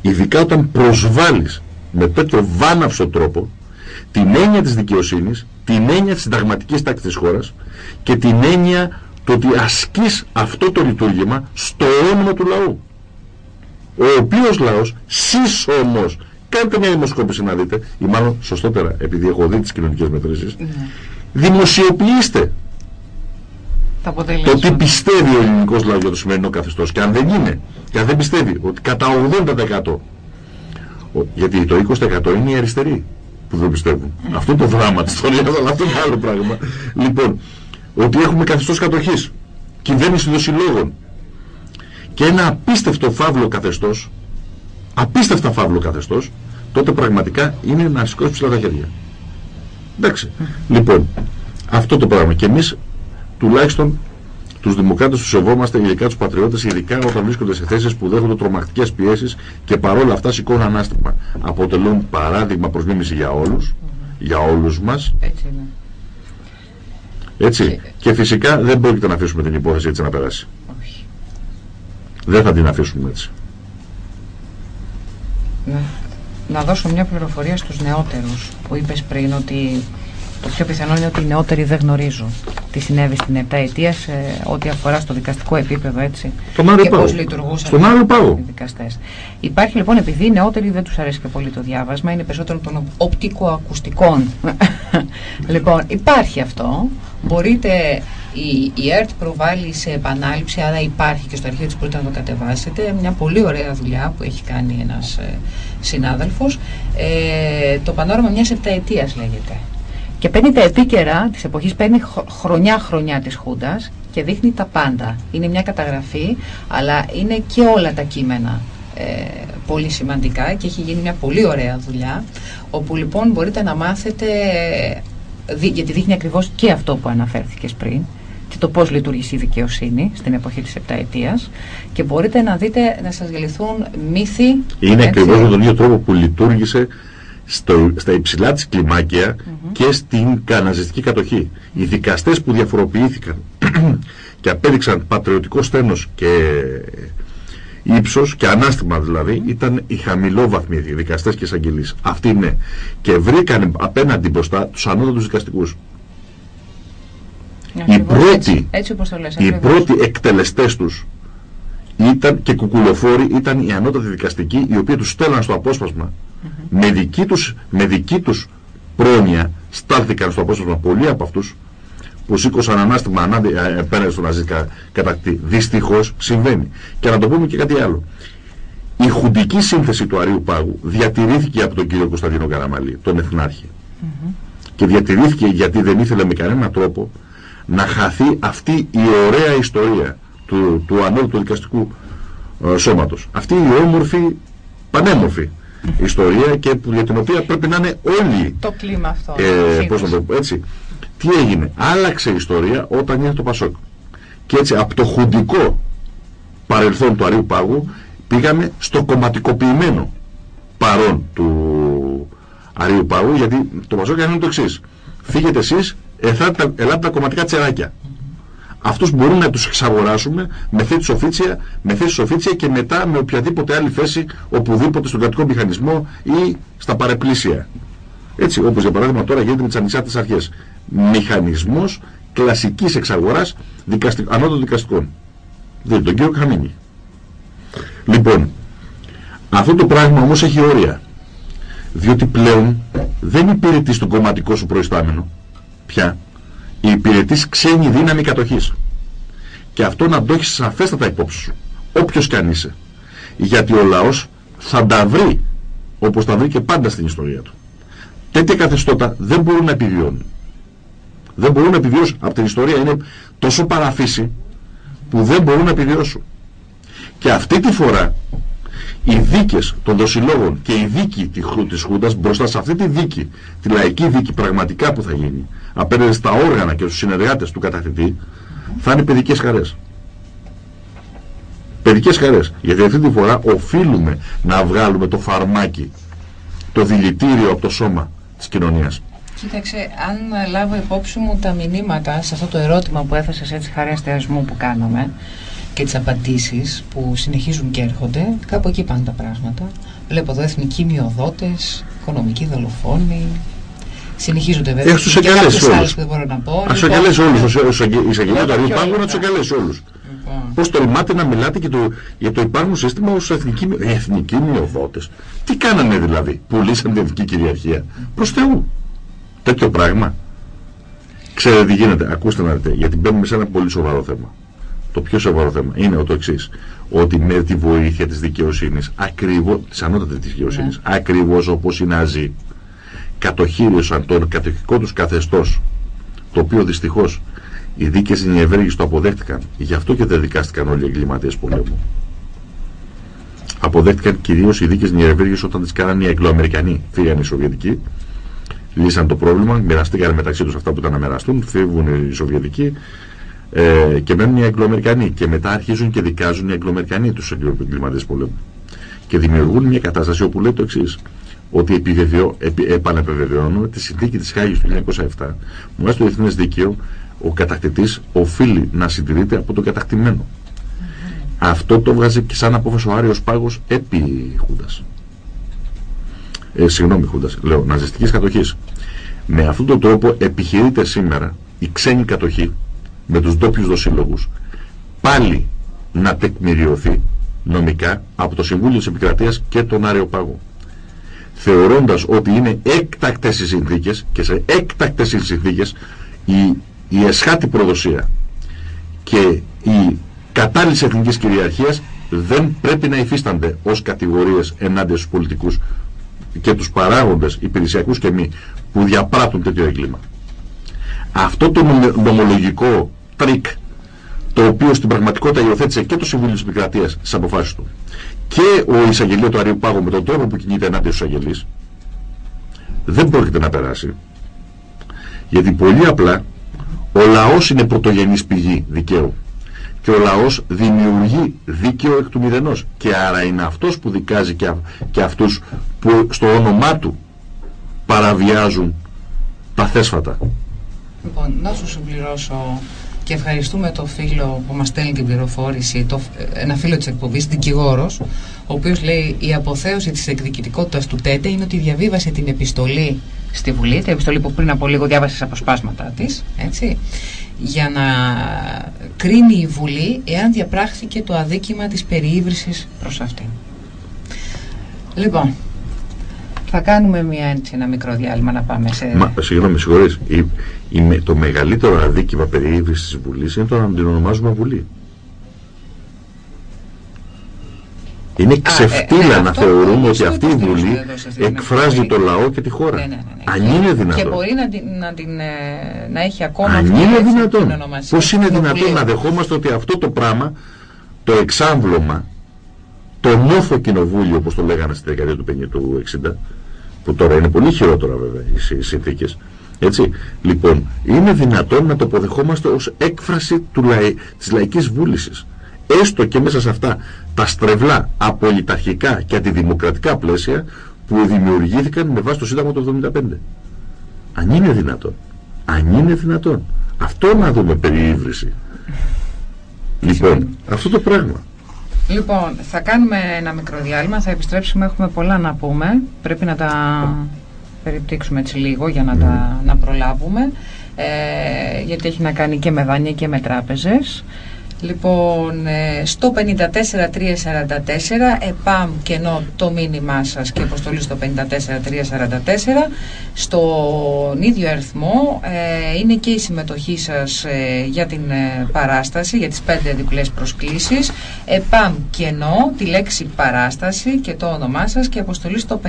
Ειδικά όταν προσβάλλεις με τέτοιο βάναυσο τρόπο την έννοια της δικαιοσύνης, την έννοια της συνταγματικής τάξης της χώρας και την έννοια το ότι ασκείς αυτό το λειτουργήμα στο όνομα του λαού. Ο οποίος λαός, σεις όμως, κάντε μια δημοσκόπηση να δείτε, ή μάλλον σωστότερα, επειδή έχω δει τις κοινωνικές μετρήσεις, ναι. δημοσιοποιήστε το τι πιστεύει ο ελληνικός λαός για το σημερινό καθεστώς. Και αν δεν είναι, και αν δεν πιστεύει ότι κατά 80%. Γιατί το 20% είναι οι αριστεροί που δεν πιστεύουν. Αυτό είναι το δράμα της ιστορίας, αλλά αυτό είναι άλλο πράγμα. Λοιπόν, ότι έχουμε καθεστώς κατοχής, κυβέρνηση των συλλόγων και ένα απίστευτο φαύλο καθεστώς, απίστευτα φαύλο καθεστώς, τότε πραγματικά είναι να σηκώσει ψηλά τα χέρια. Εντάξει. Λοιπόν, αυτό το πράγμα. Και εμείς τουλάχιστον τους δημοκράτες τους σεβόμαστε, ειδικά τους πατριώτες, ειδικά όταν βρίσκονται σε θέσεις που δέχονται τρομακτικές πιέσεις και παρόλα αυτά σηκώνουν ανάστημα. Αποτελούν παράδειγμα προς μίμηση για όλους, για όλους μας. Έτσι είναι. Έτσι. Και φυσικά δεν πρόκειται να αφήσουμε την υπόθεση έτσι να περάσει. Όχι. Δεν θα την αφήσουμε έτσι. Ναι. Να δώσω μια πληροφορία στους νεότερους που είπες πριν ότι το πιο πιθανό είναι ότι οι νεότεροι δεν γνωρίζουν τι συνέβη στην επταετία σε ό,τι αφορά στο δικαστικό επίπεδο έτσι. και πώς λειτουργούσαν οι δικαστές. Υπάρχει λοιπόν, επειδή οι νεότεροι δεν τους αρέσει και πολύ το διάβασμα, είναι περισσότερο των οπτικοακουστικών. λοιπόν, υπάρχει αυτό. Μπορείτε η, η ΕΡΤ προβάλλει σε επανάληψη, άρα υπάρχει και στο αρχείο της μπορείτε να το κατεβάσετε. Μια πολύ ωραία δουλειά που έχει κάνει ένας ε, συνάδελφος. Ε, το πανόραμα μιας επταετίας λέγεται. Και παίρνει τα επίκαιρα της εποχής, παίρνει χρονιά-χρονιά της Χούντας και δείχνει τα πάντα. Είναι μια καταγραφή, αλλά είναι και όλα τα κείμενα ε, πολύ σημαντικά και έχει γίνει μια πολύ ωραία δουλειά, όπου λοιπόν μπορείτε να μάθετε, γιατί δείχνει ακριβώς και αυτό που αναφέρθηκες πριν, και το πώς λειτουργήσει η δικαιοσύνη στην εποχή της επταετίας και μπορείτε να δείτε να σας γεληθούν μύθοι. Είναι ακριβώς με τον ίδιο τρόπο που λειτουργήσε στο, στα υψηλά της κλιμάκια και στην καναζιστική κατοχή. Οι δικαστές που διαφοροποιήθηκαν και απέδειξαν πατριωτικό στένος και ύψος και ανάστημα δηλαδή ήταν οι χαμηλόβαθμοι δικαστές και εισαγγελείς. Αυτοί είναι. Και βρήκαν απέναντι μπροστά τους ανώτατους δικαστικούς. οι πρώτοι, έτσι, το λες, οι πρώτοι εκτελεστές τους ήταν και κουκουλοφόροι ήταν οι ανώτατοι δικαστικοί οι οποίοι τους στέλναν στο απόσπασμα με, δική τους, με δική τους πρόνοια στάλθηκαν στο απόσπασμα πολλοί από αυτούς που σήκωσαν ανάστημα ανάδει, απέναντι στον Ναζί κατακτή. Δυστυχώς συμβαίνει. Και να το πούμε και κάτι άλλο. Η χουντική σύνθεση του Αρίου Πάγου διατηρήθηκε από τον κύριο Κωνσταντίνο Καραμαλή, τον Εθνάρχη. Και διατηρήθηκε γιατί δεν ήθελε με κανένα τρόπο να χαθεί αυτή η ωραία ιστορία του, του ανώτατου δικαστικού ε, σώματος. Αυτή η όμορφη, πανέμορφη ιστορία και που, για την οποία πρέπει να είναι όλοι. Το κλίμα αυτό. Ε, πώς να το πω, έτσι. Τι έγινε, άλλαξε η ιστορία όταν ήρθε το Πασόκ. Και έτσι από το χουντικό παρελθόν του Αρίου Πάγου πήγαμε στο κομματικοποιημένο παρόν του Αρίου Πάγου γιατί το Πασόκ είναι το εξής. Φύγετε εσείς, ελάτε τα κομματικά τσεράκια αυτούς μπορούμε να τους εξαγοράσουμε με θέση οφίτσια, με θέση οφίτσια και μετά με οποιαδήποτε άλλη θέση οπουδήποτε στον κρατικό μηχανισμό ή στα παρεπλήσια. Έτσι, όπως για παράδειγμα τώρα γίνεται με τις ανοιξάτες αρχές. Μηχανισμός κλασικής εξαγοράς δικαστικ... ανώτατων δικαστικών. Δηλαδή τον κύριο Καμίνη. Λοιπόν, αυτό το πράγμα όμως έχει όρια. Διότι πλέον δεν υπηρετεί στον κομματικό σου προϊστάμενο πια υπηρετείς ξένη δύναμη κατοχής. Και αυτό να το έχεις σαφέστατα υπόψη σου. Όποιος κι αν είσαι. Γιατί ο λαός θα τα βρει όπως τα βρει και πάντα στην ιστορία του. Τέτοια καθεστώτα δεν μπορούν να επιβιώνουν. Δεν μπορούν να επιβιώσουν. Από την ιστορία είναι τόσο παραφύση που δεν μπορούν να επιβιώσουν. Και αυτή τη φορά οι δίκες των δοσιλόγων και η δίκη της Χούντας μπροστά σε αυτή τη δίκη, τη λαϊκή δίκη πραγματικά που θα γίνει, απέναντι στα όργανα και στους συνεργάτες του καταθετή, θα είναι παιδικές χαρές. Παιδικές χαρές. Γιατί αυτή τη φορά οφείλουμε να βγάλουμε το φαρμάκι, το δηλητήριο από το σώμα της κοινωνίας. Κοίταξε, αν λάβω υπόψη μου τα μηνύματα σε αυτό το ερώτημα που έθεσες έτσι χαρά μου που κάναμε, και τις απαντήσεις που συνεχίζουν και έρχονται, κάπου εκεί πάνε τα πράγματα. Βλέπω εδώ εθνικοί μειοδότες, οικονομικοί δολοφόνοι, Συνεχίζονται βέβαια. Έχεις τους εγκαλέσει όλους. που δεν μπορώ να πω. Α του εγκαλέσει όλους. Η εισαγγελία του Αριού Πάγκου να τους εγκαλέσει όλους. Λοιπόν. Πώς τολμάτε να μιλάτε και το, για το υπάρχον σύστημα ως εθνικοί, εθνικοί μειοδότες. Τι κάνανε δηλαδή, πουλήσαν την εθνική κυριαρχία; Προς Θεού. Τέτοιο πράγμα. Ξέρετε τι γίνεται, ακούστε να δείτε, γιατί μπαίνουμε σε ένα πολύ σοβαρό θέμα το πιο σοβαρό θέμα είναι το εξής. Ότι με τη βοήθεια της δικαιοσύνης, ακριβώς της ανώτατης δικαιοσύνης, ναι. ακριβώς όπως οι Ναζί κατοχύριωσαν τον κατοχικό τους καθεστώς, το οποίο δυστυχώς οι δίκες Νιεβρέγη το αποδέχτηκαν. Γι' αυτό και δεν δικάστηκαν όλοι οι εγκληματίες πολέμου. αποδέχτηκαν κυρίως οι δίκες Νιερβέργη όταν τις κάνανε οι Αγγλοαμερικανοί. Φύγανε οι Σοβιετικοί, λύσαν το πρόβλημα, μοιραστήκαν μεταξύ τους αυτά που ήταν να μοιραστούν, φύγουν οι Σοβιετικοί ε, και μένουν οι Αγγλοαμερικανοί. Και μετά αρχίζουν και δικάζουν οι Αγγλοαμερικανοί τους εγκληματίε πολέμου. Και δημιουργούν μια κατάσταση όπου λέει το εξής ότι επιβεβαιώ, επι, επανεπεβεβαιώνουμε τη συνθήκη της Χάγης του 1907 που μέσα στο διεθνές δίκαιο ο κατακτητής οφείλει να συντηρείται από τον κατακτημένο. Αυτό το βγάζει και σαν απόφαση ο Άριος Πάγος επί Χούντας. Ε, συγγνώμη Χούντας, λέω, ναζιστικής κατοχής. Με αυτόν τον τρόπο επιχειρείται σήμερα η ξένη κατοχή με τους ντόπιους δοσύλλογους πάλι να τεκμηριωθεί νομικά από το Συμβούλιο της Επικρατείας και τον Άριο Πάγο θεωρώντας ότι είναι έκτακτες οι συνθήκες και σε έκτακτες οι συνθήκες η, η εσχάτη προδοσία και η κατάλυση εθνικής κυριαρχίας δεν πρέπει να υφίστανται ως κατηγορίες ενάντια στους πολιτικούς και τους παράγοντες υπηρεσιακούς και μη που διαπράττουν τέτοιο έγκλημα. Αυτό το νομολογικό τρικ το οποίο στην πραγματικότητα υιοθέτησε και το Συμβούλιο της Επικρατείας στις αποφάσεις του και ο εισαγγελέας του Αρείου Πάγου με τον τρόπο που κινείται ενάντια στους αγγελείς δεν πρόκειται να περάσει γιατί πολύ απλά ο λαός είναι πρωτογενής πηγή δικαίου και ο λαός δημιουργεί δίκαιο εκ του μηδενός και άρα είναι αυτός που δικάζει και, και αυτούς που στο όνομά του παραβιάζουν τα θέσφατα. Λοιπόν, να σου συμπληρώσω και ευχαριστούμε το φίλο που μας στέλνει την πληροφόρηση, το, ένα φίλο της εκπομπής, δικηγόρος, ο οποίος λέει η αποθέωση της εκδικητικότητας του ΤΕΤΕ είναι ότι διαβίβασε την επιστολή στη Βουλή, την επιστολή που πριν από λίγο διάβασες αποσπάσματα της, έτσι, για να κρίνει η Βουλή εάν διαπράχθηκε το αδίκημα της περιήβρησης προς αυτήν. Λοιπόν, θα κάνουμε μια, έτσι, ένα μικρό διάλειμμα να πάμε σε... Μα, συγγνώμη, συγχωρείς. Η, η, το μεγαλύτερο αδίκημα περιήβρησης της Βουλής είναι το να την ονομάζουμε Βουλή. Είναι ε, ξεφτύλα ε, να θεωρούμε ότι αυτή η Βουλή εκφράζει το λαό και τη χώρα. Ναι, ναι, ναι, Αν είναι δυνατόν. Και μπορεί να, την, να, την, ε, να έχει ακόμα Αν είναι δυνατόν. Πώς είναι δυνατόν να δεχόμαστε ότι αυτό το πράγμα, το εξάμβλωμα, το νόθο κοινοβούλιο, όπως το λέγανε στη δεκαετία του 60, που τώρα είναι πολύ χειρότερα βέβαια οι συνθήκες, έτσι. Λοιπόν, είναι δυνατόν να το αποδεχόμαστε ως έκφραση του λαϊ, της λαϊκής βούλησης. Έστω και μέσα σε αυτά τα στρεβλά απολυταρχικά και αντιδημοκρατικά πλαίσια που δημιουργήθηκαν με βάση το Σύνταγμα του 1975. Αν είναι δυνατόν. Αν είναι δυνατόν. Αυτό να δούμε περί ύβρηση. Λοιπόν, αυτό το πράγμα. Λοιπόν, θα κάνουμε ένα μικρό διάλειμμα, θα επιστρέψουμε, έχουμε πολλά να πούμε. Πρέπει να τα περιπτύξουμε έτσι λίγο για να τα να προλάβουμε. Ε, γιατί έχει να κάνει και με δάνεια και με τράπεζες. Λοιπόν, ε, στο 54344 ΕΠΑΜ κενό το μήνυμά σας και αποστολή στο 54344 στον ίδιο αριθμό ε, είναι και η συμμετοχή σας ε, για την παράσταση, για τις πέντε διπλές προσκλήσεις ΕΠΑΜ κενό, τη λέξη παράσταση και το όνομά σας και αποστολή στο 54344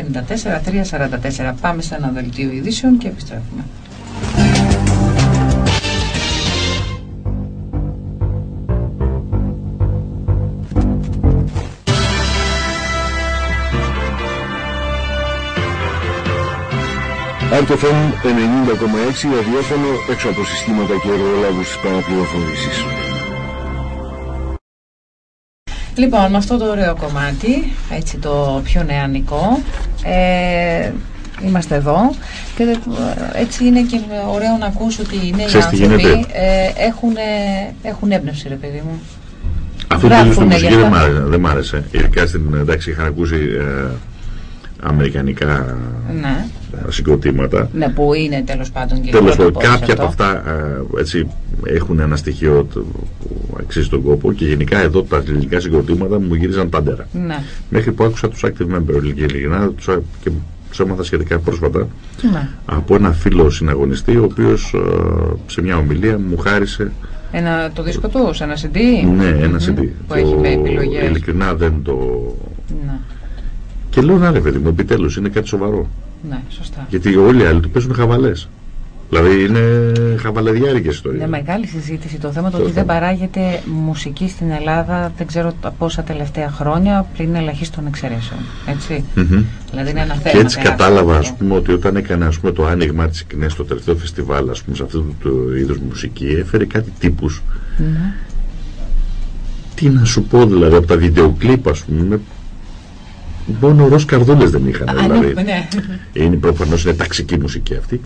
Πάμε σε ένα δελτίο ειδήσεων και επιστρέφουμε. Αρτοφέμ 90,6 ραδιόφωνο έξω από συστήματα και εργολάβους της παραπληροφόρησης. Λοιπόν, με αυτό το ωραίο κομμάτι, έτσι το πιο νεανικό, ε, είμαστε εδώ και ε, έτσι είναι και ωραίο να ακούς ότι οι νέοι άνθρωποι ε, έχουν, έχουν έμπνευση ρε παιδί μου. Αυτό το είδος μουσική δεν μ' άρεσε. Ειδικά στην εντάξει είχα ακούσει ε, αμερικανικά ναι. συγκροτήματα. Ναι, που είναι τέλος πάντων και τέλος πάντων, κάποια από αυτά ε, έτσι, έχουν ένα στοιχείο που αξίζει τον κόπο και γενικά εδώ τα ελληνικά συγκροτήματα μου γύριζαν πάντερα. Ναι. Μέχρι που άκουσα τους active member ειλικρινά και τους έμαθα σχετικά πρόσφατα ναι. από ένα φίλο συναγωνιστή ο οποίος ε, σε μια ομιλία μου χάρισε ένα, το δίσκο τους, ένα CD; Ναι, ένα mm -hmm. CD. Που το, έχει με επιλογές. Ειλικρινά δεν το... Ναι. Και λέω να ρε παιδί μου, επιτέλους είναι κάτι σοβαρό. Ναι, σωστά. Γιατί όλοι οι άλλοι του παίζουν χαβαλές. Δηλαδή είναι χαβαλεδιάρικες ιστορίες. Είναι μεγάλη συζήτηση το θέμα το ότι δεν παράγεται μουσική στην Ελλάδα δεν ξέρω πόσα τελευταία χρόνια πριν ελαχίστων εξαιρέσεων. Έτσι. Mm-hmm. Δηλαδή είναι ένα θέμα. Και έτσι κατάλαβα ας πούμε ότι όταν έκανε ας πούμε, το άνοιγμα της σκηνές στο τελευταίο φεστιβάλ ας πούμε, σε αυτό το, το είδος μουσική έφερε κάτι τύπους. Mm-hmm. Τι να σου πω δηλαδή από τα βιντεοκλίπ ας πούμε μόνο ροζ καρδούλες δεν είχαν. Α, δηλαδή. ναι, ναι. Είναι προφανώς είναι ταξική μουσική αυτή.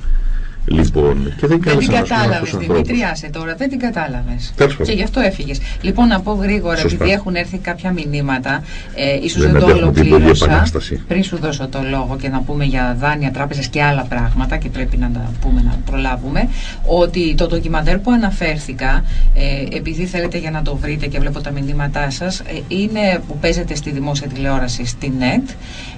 Λοιπόν, και δεν, δεν την κατάλαβες, Δημήτρη, άσε τώρα, δεν την κατάλαβες. Και γι' αυτό έφυγες. Λοιπόν, να πω γρήγορα, Σωστά. επειδή έχουν έρθει κάποια μηνύματα, ε, ίσως δεν, δεν το ολοκλήρωσα. Πριν σου δώσω το λόγο και να πούμε για δάνεια, τράπεζες και άλλα πράγματα, και πρέπει να τα πούμε να προλάβουμε, ότι το ντοκιμαντέρ που αναφέρθηκα, ε, επειδή θέλετε για να το βρείτε και βλέπω τα μηνύματά σας, ε, είναι που παίζεται στη δημόσια τηλεόραση στη ΝΕΤ,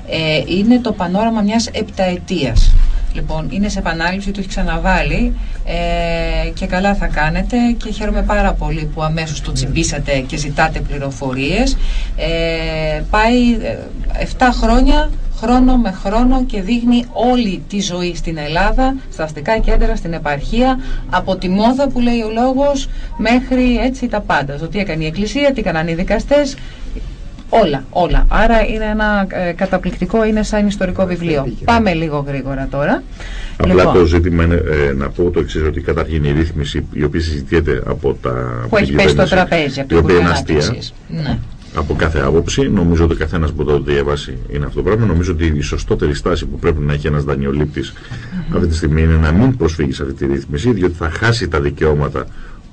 ε, είναι το πανόραμα μιας επταετίας. Λοιπόν, είναι σε επανάληψη, το έχει ξαναβάλει ε, και καλά θα κάνετε και χαίρομαι πάρα πολύ που αμέσως το τσιμπήσατε και ζητάτε πληροφορίες. Ε, πάει 7 ε, χρόνια χρόνο με χρόνο και δείχνει όλη τη ζωή στην Ελλάδα, στα αστικά κέντρα, στην επαρχία, από τη μόδα που λέει ο λόγος μέχρι έτσι τα πάντα. Το τι έκανε η Εκκλησία, τι έκαναν οι δικαστές, Όλα, όλα. Άρα είναι ένα ε, καταπληκτικό, είναι σαν ιστορικό βιβλίο. Πάμε λίγο γρήγορα τώρα. Απλά λοιπόν. το ζήτημα είναι ε, να πω το εξής, ότι καταρχήν η ρύθμιση η οποία συζητιέται από τα. που έχει πέσει στο τραπέζι, από την οποία είναι αστεία. Ναι. Από κάθε άποψη, νομίζω ότι ο καθένας που το διαβάσει είναι αυτό το πράγμα. Νομίζω ότι η σωστότερη στάση που πρέπει να έχει ένας δανειολήπτης αυτή τη στιγμή είναι να μην προσφύγει σε αυτή τη ρύθμιση, διότι θα χάσει τα δικαιώματα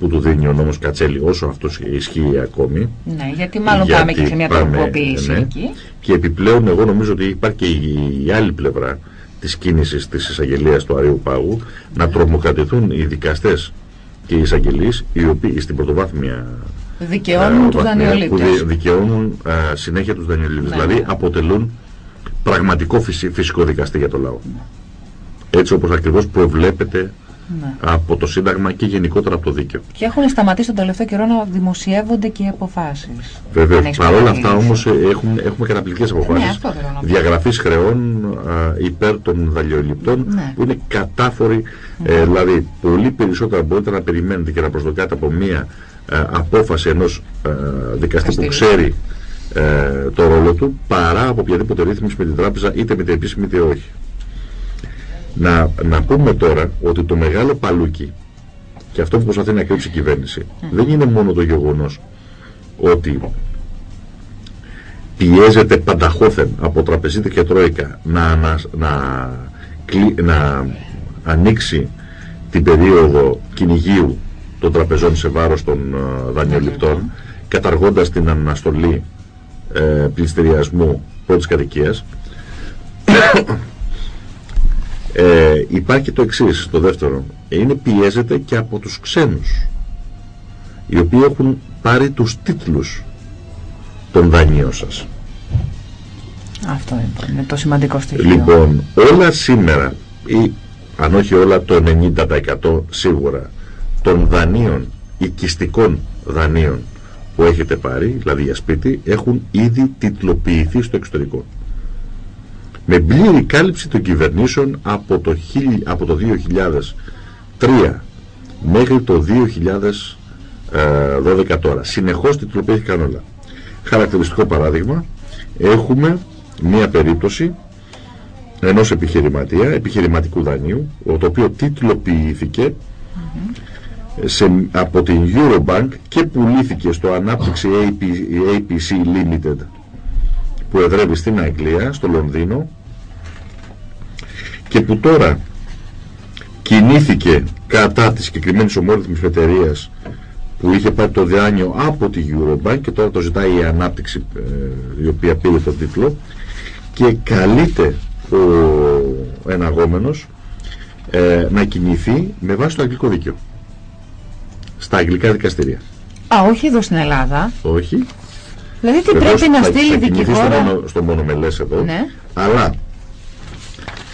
που του δίνει ο νόμος Κατσέλη όσο αυτό ισχύει ακόμη. Ναι, γιατί μάλλον γιατί πάμε και σε μια τροποποίηση ναι. εκεί. Και επιπλέον εγώ νομίζω ότι υπάρχει και η, η άλλη πλευρά της κίνησης της εισαγγελίας του Αρίου Πάγου να τρομοκρατηθούν οι δικαστές και οι εισαγγελείς οι οποίοι στην πρωτοβάθμια δικαιώνουν τους δανειολήπτες. δικαιώνουν α, συνέχεια τους δανειολήπτες. Ναι, δηλαδή ναι. αποτελούν πραγματικό φυσικό δικαστή για το λαό. Ναι. Έτσι όπως ακριβώς προβλέπεται ναι. από το Σύνταγμα και γενικότερα από το δίκαιο. Και έχουν σταματήσει τον τελευταίο καιρό να δημοσιεύονται και οι αποφάσεις. Βέβαια. Παρ' όλα αυτά όμως ε, έχουμε, έχουμε καταπληκτικές αποφάσεις. Ναι, Διαγραφής χρεών α, υπέρ των δαλειοληπτών ναι. που είναι κατάφοροι. Ναι. Ε, δηλαδή, πολύ περισσότερα μπορείτε να περιμένετε και να προσδοκάτε από μία ε, απόφαση ενός ε, δικαστή που ξέρει ε, το ρόλο του παρά από οποιαδήποτε ρύθμιση με την τράπεζα είτε με την επίσημη είτε όχι. Να, να πούμε τώρα ότι το μεγάλο παλούκι και αυτό που προσπαθεί να κρύψει η κυβέρνηση δεν είναι μόνο το γεγονός ότι πιέζεται πανταχώθεν από τραπεζίτη και τρόικα να, να, να, να ανοίξει την περίοδο κυνηγίου των τραπεζών σε βάρος των uh, δανειοληπτών καταργώντας την αναστολή ε, πληστηριασμού πρώτης κατοικίας ε, υπάρχει το εξής, το δεύτερο. Είναι πιέζεται και από τους ξένους οι οποίοι έχουν πάρει τους τίτλους των δανείων σας. Αυτό είναι το σημαντικό στοιχείο. Λοιπόν, όλα σήμερα ή αν όχι όλα το 90% σίγουρα των δανείων οικιστικών δανείων που έχετε πάρει, δηλαδή για σπίτι, έχουν ήδη τιτλοποιηθεί στο εξωτερικό με πλήρη κάλυψη των κυβερνήσεων από το, από το 2003 μέχρι το 2012 τώρα. Συνεχώς τιτλοποιήθηκαν όλα. Χαρακτηριστικό παράδειγμα, έχουμε μία περίπτωση ενός επιχειρηματία, επιχειρηματικού δανείου, το οποίο τιτλοποιήθηκε σε, από την Eurobank και πουλήθηκε στο ανάπτυξη AP, APC Limited που εδρεύει στην Αγγλία, στο Λονδίνο και που τώρα κινήθηκε κατά της συγκεκριμένης ομόρυθμης εταιρείας που είχε πάρει το διάνιο από τη Eurobank και τώρα το ζητάει η ανάπτυξη ε, η οποία πήρε τον τίτλο και καλείται ο εναγόμενος ε, να κινηθεί με βάση το αγγλικό δίκαιο στα αγγλικά δικαστήρια. Α, όχι εδώ στην Ελλάδα. Όχι. Δηλαδή τι πρέπει να στείλει δικηγόρο. Στο, στο μονομελές εδώ. Ναι. Αλλά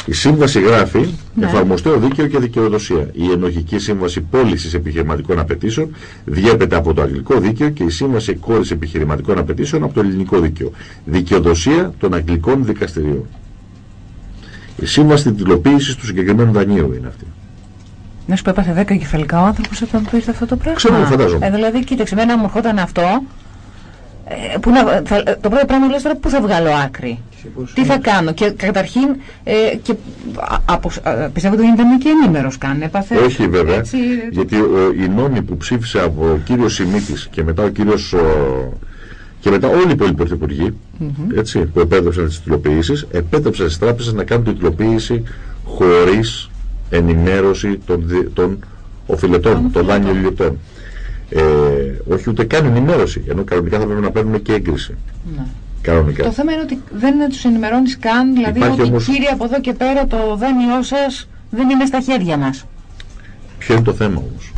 η σύμβαση γράφει ναι. εφαρμοστέο δίκαιο και δικαιοδοσία. Η ενοχική σύμβαση πώλησης επιχειρηματικών απαιτήσεων διέπεται από το αγγλικό δίκαιο και η σύμβαση κόρη επιχειρηματικών απαιτήσεων από το ελληνικό δίκαιο. Δικαιοδοσία των αγγλικών δικαστηρίων. Η σύμβαση τυπλοποίηση του συγκεκριμένου δανείου είναι αυτή. Να σου πω, έπαθε 10 κεφαλικά ο άνθρωπος όταν το ήρθε αυτό το πράγμα. Ξέρω, φαντάζομαι. Ε, δηλαδή, κοίταξε, εμένα μου ερχόταν αυτό. Ε, που να, θα, το πρώτο πράγμα λες τώρα πού θα βγάλω άκρη; Τι θα κάνω; Και καταρχήν, ε, και, από, πιστεύω ότι δεν ήταν και ενήμερος καν. Έπαθε, Όχι βέβαια. Έτσι... Γιατί ε, οι νόμοι που ψήφισε από ο κύριος Σιμίτης και μετά ο κύριος. Και μετά όλοι οι υπόλοιποι πρωθυπουργοί mm -hmm. έτσι, που επέτρεψαν τις τυλοποιήσει, επέτρεψαν στις τράπεζες να κάνουν την τυλοποίηση χωρίς ενημέρωση των, των οφειλετών, των δάνειων Ε, όχι ούτε καν ενημέρωση, ενώ κανονικά θα πρέπει να παίρνουν και έγκριση. Ναι. Κανονικά. Το θέμα είναι ότι δεν τους ενημερώνεις καν, δηλαδή Υπάρχει ότι όμως... κύριε από εδώ και πέρα το δάνειό σας δεν είναι στα χέρια μας. Ποιο είναι το θέμα όμως;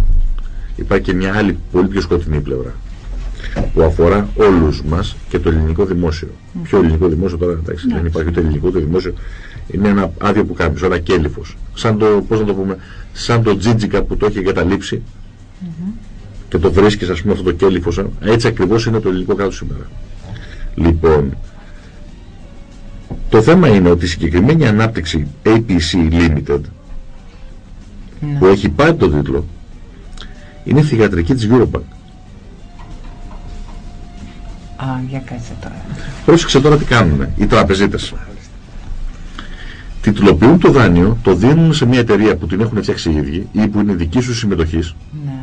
Υπάρχει και μια άλλη πολύ πιο σκοτεινή πλευρά που αφορά όλους μας και το ελληνικό δημόσιο. Mm. Ποιο ελληνικό δημόσιο τώρα, εντάξει, δεν υπάρχει ούτε ελληνικό το δημόσιο, είναι ένα άδειο που κάνεις, ένα κέλυφος. Σαν το, πώς να το πούμε, σαν το τζίτζικα που το έχει εγκαταλείψει mm -hmm. Και το βρίσκεις ας πούμε αυτό το κέλυφος, έτσι ακριβώς είναι το ελληνικό κράτος σήμερα. Λοιπόν, το θέμα είναι ότι η συγκεκριμένη ανάπτυξη APC Limited ναι. που έχει πάρει τον τίτλο είναι θηγατρική της Eurobank. Α, για κάτσε τώρα. Πρόσεξε τώρα τι κάνουν οι τραπεζίτες. Τιτλοποιούν το δάνειο, το δίνουν σε μια εταιρεία που την έχουν φτιάξει οι ίδιοι ή που είναι δική σου συμμετοχής. Ναι.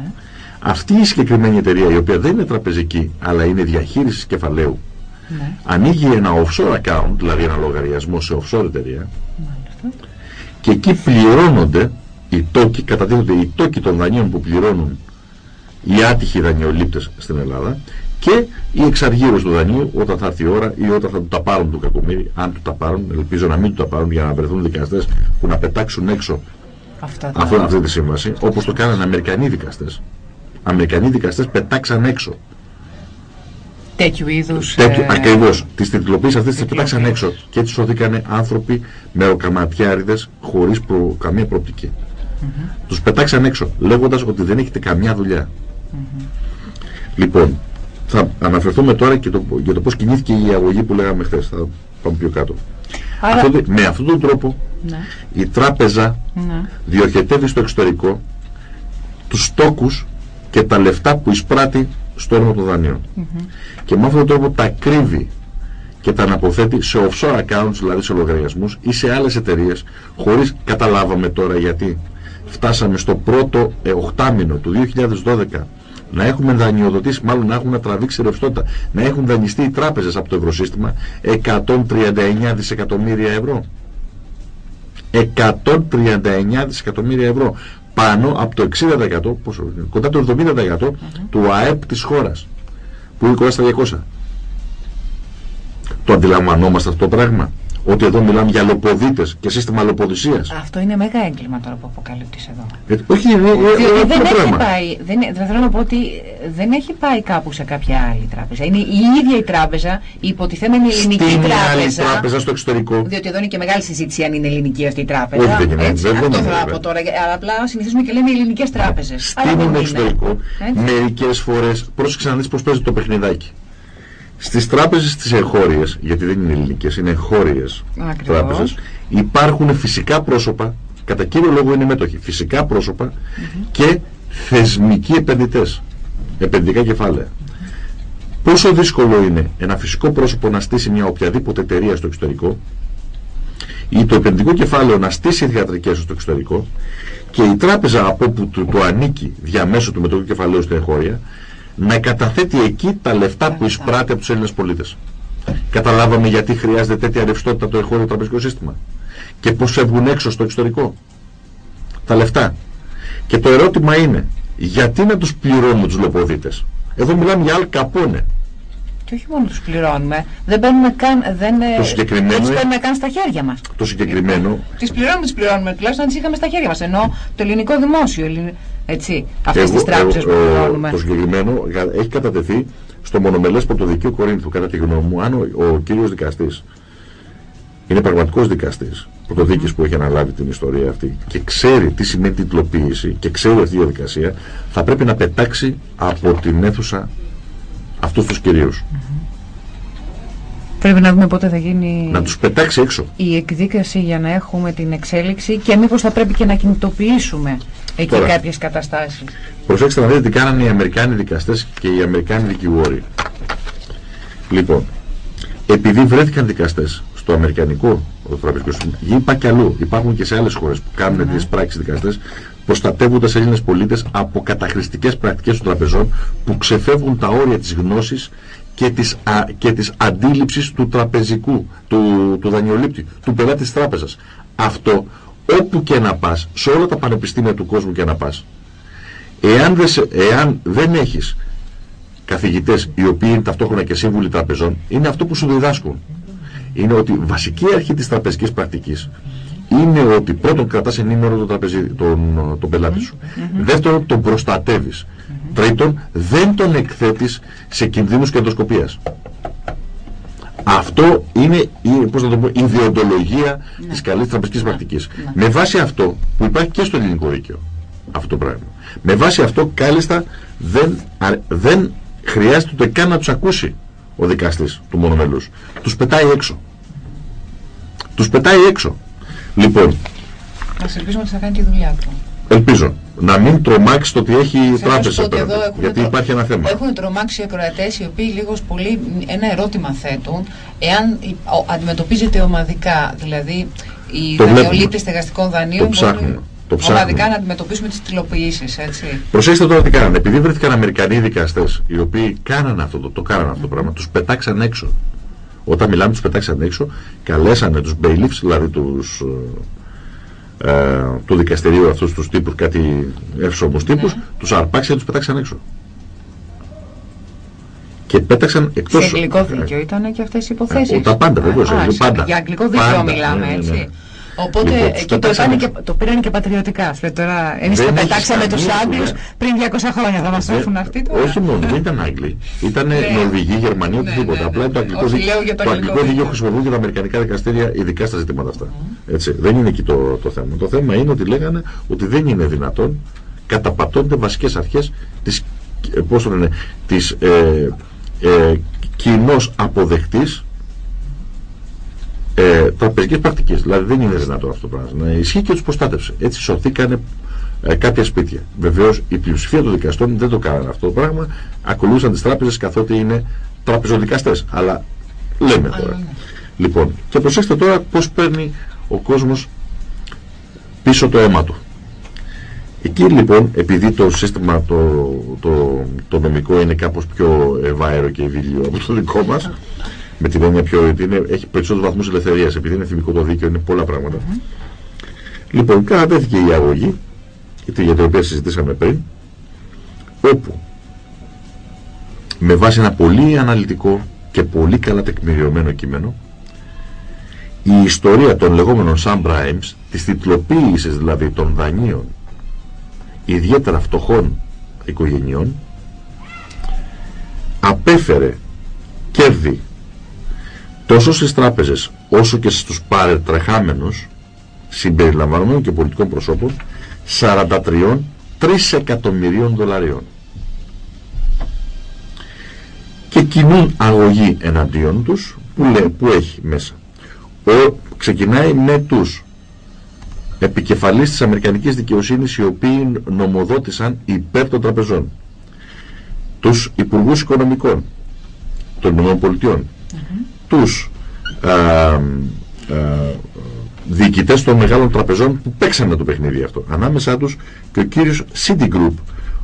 Αυτή η συγκεκριμένη εταιρεία, η οποία δεν είναι τραπεζική, αλλά είναι διαχείρισης κεφαλαίου, ναι. ανοίγει ένα offshore account, δηλαδή ένα λογαριασμό σε offshore εταιρεία, Μάλιστα. και εκεί πληρώνονται οι τόκοι, καταδίδονται οι τόκοι των δανείων που πληρώνουν οι άτυχοι δανειολήπτες στην Ελλάδα και η εξαργύρωση του δανείου όταν θα έρθει η ώρα ή όταν θα του τα πάρουν του κακομίρι, αν του τα πάρουν, ελπίζω να μην του τα πάρουν για να βρεθούν δικαστές που να πετάξουν έξω Αυτά αυτή, αυτή τη σύμβαση, όπως το κάνανε Αμερικανοί δικαστές. Αμερικανοί δικαστές πετάξαν έξω. Τέτοιου είδους. Τέτοιου, ε... Ακριβώς. Τις τιτλοποίησει αυτές τις πετάξαν έξω και έτσι σωθήκαν άνθρωποι με ροκαματιάριδε χωρίς προ... καμία προοπτική. Mm -hmm. Τους πετάξαν έξω λέγοντας ότι δεν έχετε καμιά δουλειά. Mm -hmm. Λοιπόν, θα αναφερθούμε τώρα και το, για το πώς κινήθηκε η αγωγή που λέγαμε χθες. Θα πάμε πιο κάτω. Αυτό, με αυτόν τον τρόπο ναι. η τράπεζα ναι. διοχετεύει στο εξωτερικό τους στόκους και τα λεφτά που εισπράττει στο έργο των δανείων. Και με αυτόν τον τρόπο τα κρύβει και τα αναποθέτει σε offshore accounts, δηλαδή σε λογαριασμούς ή σε άλλες εταιρείες, χωρίς καταλάβαμε τώρα γιατί φτάσαμε στο πρώτο ε, οχτάμινο του 2012 να έχουμε δανειοδοτήσει, μάλλον να έχουν τραβήξει ρευστότητα, να έχουν δανειστεί οι τράπεζες από το ευρωσύστημα 139 δισεκατομμύρια ευρώ. 139 δισεκατομμύρια ευρώ. Πάνω από το 60%, πόσο, κοντά το 70% του ΑΕΠ της χώρας, που είναι κοντά στα 200. Το αντιλαμβανόμαστε αυτό το πράγμα; Ότι εδώ μιλάμε για λοποδίτες και σύστημα λοποδησία. Αυτό είναι μεγάλο έγκλημα τώρα που αποκαλύπτεις εδώ. Ε, όχι, είναι, ε, δεν έχει πάει. Δεν, δεν θέλω να πω ότι δεν έχει πάει κάπου σε κάποια άλλη τράπεζα. Είναι η ίδια η τράπεζα, η υποτιθέμενη ελληνική Στην τράπεζα. Στην άλλη τράπεζα στο εξωτερικό. Διότι εδώ είναι και μεγάλη συζήτηση αν είναι ελληνική αυτή η τράπεζα. Όχι, δεν είναι. Δεν αυτό θα πω τώρα. Απλά συνηθίζουμε και λέμε ελληνικές τράπεζες. Στην εξωτερικό, μερικές φορές, πρόσεξε να δεις πώς παίζει το παιχνιδάκι. Στις τράπεζες τις εγχώριες, γιατί δεν είναι ελληνικές, είναι εγχώριες τράπεζες, υπάρχουν φυσικά πρόσωπα, κατά κύριο λόγο είναι μέτοχοι, φυσικά πρόσωπα και θεσμικοί επενδυτές, επενδυτικά κεφάλαια. Πόσο δύσκολο είναι ένα φυσικό πρόσωπο να στήσει μια οποιαδήποτε εταιρεία στο εξωτερικό ή το επενδυτικό κεφάλαιο να στήσει ιδιατρικές στο εξωτερικό και η τράπεζα από όπου το, το ανήκει διαμέσου του μετοχικού κεφαλαίου στην εγχώρια να καταθέτει εκεί τα λεφτά που εισπράττει από τους Έλληνες πολίτες. Καταλάβαμε γιατί χρειάζεται τέτοια ρευστότητα το εγχώριο τραπεζικό σύστημα. Και πώς φεύγουν έξω στο εξωτερικό. Τα λεφτά. Και το ερώτημα είναι, γιατί να τους πληρώνουμε τους λοποδίτε. Εδώ μιλάμε για άλλοι καπώνε. Και όχι μόνο τους πληρώνουμε. Δεν παίρνουμε καν, δεν, το συγκεκριμένο, δεν τις παίρνουμε καν στα χέρια μας. Το συγκεκριμένο. Τις πληρώνουμε, τις πληρώνουμε. Τουλάχιστον τις είχαμε στα χέρια μας. Ενώ το ελληνικό δημόσιο. Έτσι, αυτές τις τράπεζες που πληρώνουμε. Το συγκεκριμένο έχει κατατεθεί στο μονομελές πρωτοδικείο Κορίνθου, κατά τη γνώμη μου, αν ο, ο κύριος δικαστής είναι πραγματικός δικαστής πρωτοδίκη που έχει αναλάβει την ιστορία αυτή και ξέρει τι σημαίνει τιτλοποίηση και ξέρει αυτή η διαδικασία, θα πρέπει να πετάξει από την αίθουσα αυτούς τους κυρίους. Πρέπει να δούμε πότε θα γίνει να τους πετάξει έξω. η εκδίκαση για να έχουμε την εξέλιξη και μήπως θα πρέπει και να κινητοποιήσουμε εκεί Τώρα, κάποιες καταστάσεις. Προσέξτε να δείτε τι κάνανε οι Αμερικάνοι δικαστές και οι Αμερικάνοι δικηγόροι. Λοιπόν, επειδή βρέθηκαν δικαστές στο Αμερικανικό τραπεζικό σύστημα, είπα και αλλού, υπάρχουν και σε άλλες χώρες που κάνουν mm -hmm. τις πράξεις δικαστές, προστατεύοντας Έλληνες πολίτες από καταχρηστικές πρακτικές των τραπεζών που ξεφεύγουν τα όρια της γνώσης και της, α, και της αντίληψης του τραπεζικού, του, του δανειολήπτη, του πελάτη της τράπεζας. Αυτό όπου και να πας, σε όλα τα πανεπιστήμια του κόσμου και να πας, εάν δεν, εάν δεν έχεις καθηγητές οι οποίοι είναι ταυτόχρονα και σύμβουλοι τραπεζών, είναι αυτό που σου διδάσκουν. Είναι ότι βασική αρχή της τραπεζικής πρακτικής είναι ότι πρώτον κρατάς ενήμερο τον, τραπεζί, τον, τον πελάτη σου. Δεύτερον τον προστατεύεις. Τρίτον δεν τον εκθέτεις σε κινδύνους κεντροσκοπίας. Αυτό είναι πώς να το πω, η ιδεοντολογία ναι. της καλής τραπεζικής ναι. πρακτικής. Ναι. Με βάση αυτό που υπάρχει και στο ελληνικό δίκαιο αυτό το πράγμα. Με βάση αυτό κάλλιστα δεν, δεν χρειάζεται ούτε καν να τους ακούσει ο δικαστής του μονομελούς. Τους πετάει έξω. Τους πετάει έξω. Λοιπόν. Ας ελπίζουμε ότι θα κάνει τη δουλειά του. Ελπίζω. Να μην τρομάξει το ότι έχει τράπεζα πέρα. Γιατί υπάρχει ένα θέμα. Έχουν τρομάξει οι ακροατές οι οποίοι λίγος πολύ ένα ερώτημα θέτουν. Εάν αντιμετωπίζεται ομαδικά, δηλαδή οι δανειολήπτες στεγαστικών δανείων. Το ψάχνουμε. Το ομαδικά να αντιμετωπίσουμε τις τυλοποιήσει, έτσι. Προσέξτε τώρα τι κάνανε. Επειδή βρέθηκαν Αμερικανοί δικαστές οι οποίοι κάνανε αυτό το, το, κάνανε αυτό το πράγμα, τους πετάξαν έξω. Όταν μιλάμε, τους πετάξαν έξω, καλέσανε τους bailiffs, δηλαδή τους ε, του δικαστηρίου αυτούς τους τύπους, κάτι εύσωμους ναι. τύπους, τους αρπάξαν και τους πετάξαν έξω. Και πέταξαν εκτός... Σε αγγλικό δίκαιο ήταν και αυτές οι υποθέσεις. τα πάντα βεβαίως, πάντα. Για αγγλικό δίκαιο πάντα, μιλάμε, ναι, ναι, ναι. έτσι. Οπότε λοιπόν, εκεί το, και, το πήραν και πατριωτικά. τώρα εμείς τα πετάξαμε τους Άγγλους πριν 200 χρόνια. Θα μας έρθουν αυτοί τώρα. Όχι μόνο, δεν ήταν Άγγλοι. Ήταν Νορβηγοί, Γερμανοί, οτιδήποτε. Απλά το αγγλικό δίκαιο χρησιμοποιούν και τα αμερικανικά δικαστήρια ειδικά στα ζητήματα αυτά. Έτσι, δεν είναι εκεί το, το θέμα. Το θέμα είναι ότι λέγανε ότι δεν είναι δυνατόν καταπατώνται βασικές αρχές της, ε, πώς το λένε, της ε, ε, κοινώς αποδεκτής ε, τραπεζικές πρακτικές. Δηλαδή δεν είναι δυνατόν αυτό το πράγμα. Να ισχύει και τους προστάτευσες. Έτσι σωθήκανε ε, κάποια σπίτια. Βεβαίως η πλειοψηφία των δικαστών δεν το κάνανε αυτό το πράγμα. Ακολούθησαν τις τράπεζες καθότι είναι τραπεζοδικαστές. Αλλά λέμε τώρα. Λοιπόν, και προσέξτε τώρα πώς παίρνει ο κόσμος πίσω το αίμα του. Εκεί λοιπόν, επειδή το σύστημα το, το, το νομικό είναι κάπως πιο ευάερο και ευήλιο από το δικό μας, με την έννοια πιο ότι είναι, έχει περισσότερους βαθμούς ελευθερίας, επειδή είναι θυμικό το δίκαιο, είναι πολλά πράγματα. Λοιπόν, κατατέθηκε η αγωγή, για την οποία συζητήσαμε πριν, όπου με βάση ένα πολύ αναλυτικό και πολύ καλά τεκμηριωμένο κείμενο, η ιστορία των λεγόμενων subprimes, της τιτλοποίησης δηλαδή των δανείων ιδιαίτερα φτωχών οικογενειών, απέφερε κέρδη τόσο στις τράπεζες όσο και στους παρετρεχάμενους συμπεριλαμβανομένων και πολιτικών προσώπων 43 3 εκατομμυρίων δολαρίων. Και κοινούν αγωγή εναντίον τους που, λέει, που έχει μέσα. Ο, ξεκινάει με τους επικεφαλής της Αμερικανικής δικαιοσύνης οι οποίοι νομοδότησαν υπέρ των τραπεζών. Τους υπουργούς οικονομικών των ΗΠΑ τους α, α, διοικητές των μεγάλων τραπεζών που παίξανε το παιχνίδι αυτό ανάμεσά τους και ο κύριος Citigroup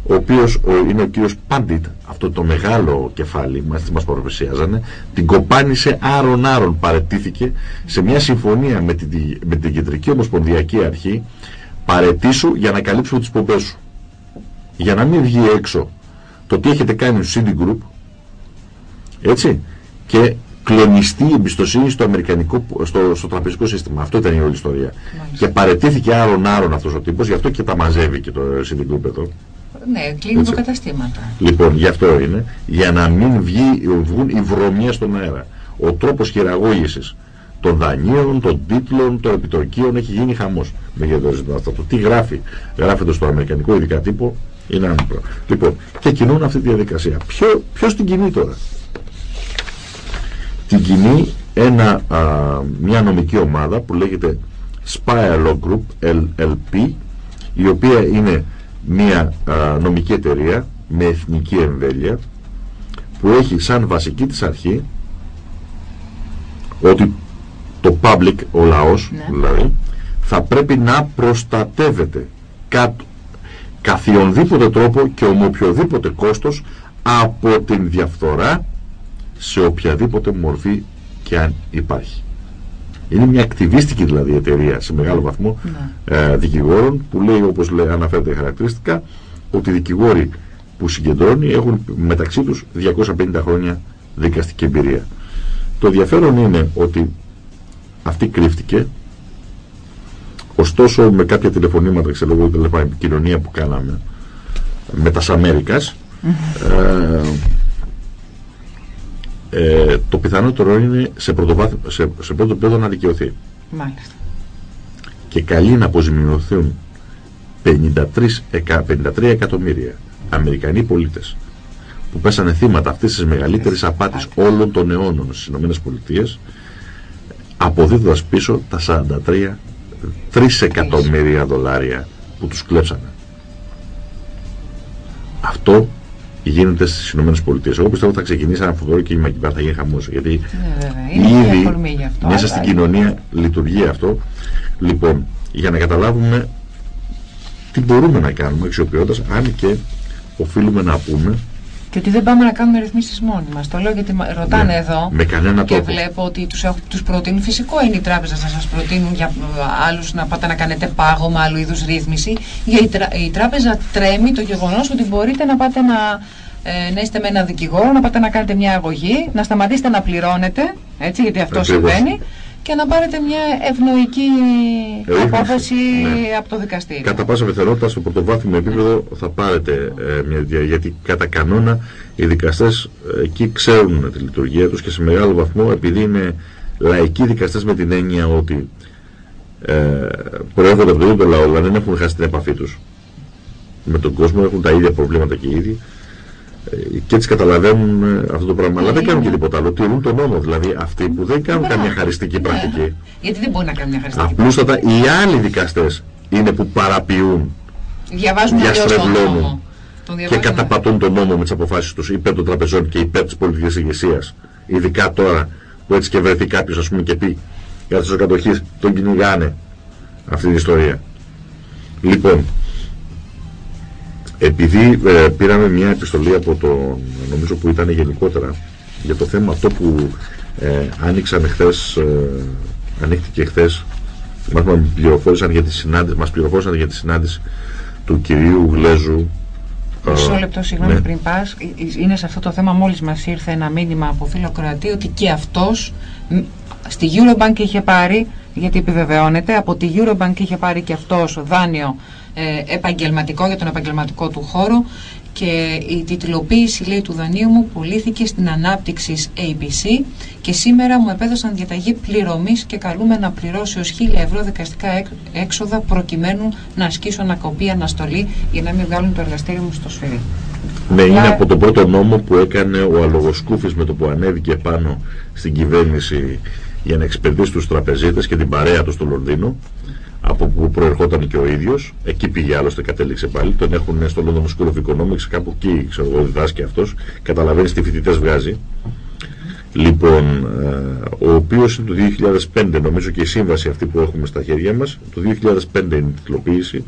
ο οποίος είναι ο κύριος Πάντιτ, αυτό το μεγάλο κεφάλι μας, μας παρουσιάζανε, την κοπάνισε άρον-άρον, παρετήθηκε σε μια συμφωνία με την, με την Κεντρική Ομοσπονδιακή Αρχή, παρετήσου για να καλύψουμε τις πομπές σου. Για να μην βγει έξω το τι έχετε κάνει στο Citigroup, έτσι, και κλονιστεί η εμπιστοσύνη στο, αμερικανικό, στο, στο τραπεζικό σύστημα. Αυτό ήταν η όλη ιστορία. Και παρετήθηκε άρον-άρον αυτός ο τύπος, γι' αυτό και τα μαζεύει και το Citigroup εδώ. Ναι, κλείνουν καταστήματα. Λοιπόν, γι' αυτό είναι, για να μην βγει, βγουν οι βρωμιές στον αέρα. Ο τρόπος χειραγώγησης των δανείων, των τίτλων, των επιτοκίων έχει γίνει χαμός. Με για το αυτό. Το τι γράφει, γράφεται στο αμερικανικό ειδικά τύπο, είναι άμυπρο. Λοιπόν, και κινούν αυτή τη διαδικασία. Ποιο, ποιος την κινεί τώρα; Την κινεί ένα, μια νομική ομάδα που λέγεται Spire Law Group, LLP, η οποία είναι μια νομική εταιρεία με εθνική εμβέλεια που έχει σαν βασική της αρχή ότι το public, ο λαός ναι. δηλαδή, θα πρέπει να προστατεύεται κάτω καθιονδήποτε τρόπο και ομοποιοδήποτε κόστος από την διαφθορά σε οποιαδήποτε μορφή και αν υπάρχει. Είναι μια ακτιβίστικη δηλαδή εταιρεία σε μεγάλο βαθμό ναι. ε, δικηγόρων που λέει όπως λέει, αναφέρεται χαρακτηριστικά ότι οι δικηγόροι που συγκεντρώνει έχουν μεταξύ τους 250 χρόνια δικαστική εμπειρία. Το ενδιαφέρον είναι ότι αυτή κρύφτηκε ωστόσο με κάποια τηλεφωνήματα ξέρω εγώ τηλεφωνία επικοινωνία που κάναμε με τα Αμέρικας ε, ε, το πιθανότερο είναι σε, σε, σε πρώτο επίπεδο να δικαιωθεί. Μάλιστα. Και καλεί να αποζημιωθούν 53, 53 εκατομμύρια Αμερικανοί πολίτες που πέσανε θύματα αυτής της μεγαλύτερης απάτης όλων των αιώνων στις ΗΠΑ αποδίδοντας πίσω τα 43 3 εκατομμύρια δολάρια που τους κλέψανε. Αυτό γίνεται στις Ηνωμένες Πολιτείες. Εγώ πιστεύω ότι θα ξεκινήσει ένα φοβερό κίνημα εκεί πέρα, θα γίνει χαμός. Γιατί ναι, ήδη αυτό, μέσα στην κοινωνία λειτουργεί αυτό. Λοιπόν, για να καταλάβουμε τι μπορούμε να κάνουμε αξιοποιώντας, αν και οφείλουμε να πούμε και ότι δεν πάμε να κάνουμε ρυθμίσεις μόνοι μας. Το λέω γιατί ρωτάνε ναι, εδώ με κανένα και βλέπω ότι τους τους προτείνουν. Φυσικό είναι οι τράπεζε να σας προτείνουν για άλλους να πάτε να κάνετε πάγωμα, άλλου είδους ρύθμιση. Γιατί η, τράπεζα τρέμει το γεγονός ότι μπορείτε να πάτε να, ε, να είστε με ένα δικηγόρο, να πάτε να κάνετε μια αγωγή, να σταματήσετε να πληρώνετε, έτσι, γιατί αυτό συμβαίνει, και να πάρετε μια ευνοϊκή απόφαση ναι. από το δικαστήριο. Κατά πάσα πιθανότητα στο πρωτοβάθμιο επίπεδο θα πάρετε ε, μια γιατί κατά κανόνα οι δικαστές ε, εκεί ξέρουν τη λειτουργία τους και σε μεγάλο βαθμό επειδή είναι λαϊκοί δικαστές με την έννοια ότι ε, προέρχονται από το ίδιο λαό, δηλαδή δεν έχουν χάσει την επαφή τους με τον κόσμο, έχουν τα ίδια προβλήματα και οι ίδιοι και έτσι καταλαβαίνουν ε, αυτό το πράγμα. Αλλά δεν κάνουν και τίποτα άλλο. Τηρούν τον νόμο. Δηλαδή αυτοί που δεν κάνουν καμία χαριστική πρακτική. Γιατί δεν μπορεί να κάνουν μια χαριστική Απλούστατα οι άλλοι δικαστές είναι που παραποιούν, διαστρεβλώνουν και καταπατούν τον νόμο με τις αποφάσεις τους υπέρ των τραπεζών και υπέρ της πολιτικής ηγεσίας. Ειδικά τώρα που έτσι και βρεθεί κάποιος ας πούμε και πει για τι κατοχής, τον κυνηγάνε αυτή την ιστορία. Λοιπόν, επειδή ε, πήραμε μια επιστολή από το, νομίζω που ήταν γενικότερα, για το θέμα αυτό που ε, άνοιξαν χθες, ε, ανοίχτηκε χθες, μας πληροφόρησαν για τη συνάντηση, μας πληροφόρησαν για τη συνάντηση του κυρίου Γλέζου Μισό λεπτό, συγγνώμη ναι. πριν πας. Είναι σε αυτό το θέμα, μόλις μας ήρθε ένα μήνυμα από φίλο Κροατή ότι και αυτός στη Eurobank είχε πάρει, γιατί επιβεβαιώνεται, από τη Eurobank είχε πάρει και αυτός δάνειο ε, επαγγελματικό για τον επαγγελματικό του χώρο και η τιτλοποίηση λέει του δανείου μου πουλήθηκε στην ανάπτυξη ABC και σήμερα μου επέδωσαν διαταγή πληρωμής και καλούμε να πληρώσει ως 1000 ευρώ δικαστικά έξοδα προκειμένου να ασκήσω ανακοπή αναστολή για να μην βγάλουν το εργαστήριο μου στο σφυρί. Ναι, είναι από τον πρώτο νόμο που έκανε ο Αλογοσκούφης με το που ανέβηκε πάνω στην κυβέρνηση για να εξυπηρετήσει τους τραπεζίτες και την παρέα τους στο Λονδίνο από που προερχόταν και ο ίδιος. Εκεί πήγε άλλωστε, κατέληξε πάλι. Τον έχουν στο London School of Economics, κάπου εκεί ξέρω εγώ, διδάσκει αυτός. Καταλαβαίνεις τι φοιτητές βγάζει. Λοιπόν, ε, ο οποίος είναι το 2005, νομίζω και η σύμβαση αυτή που έχουμε στα χέρια μας, το 2005 είναι η τυπλοποίηση.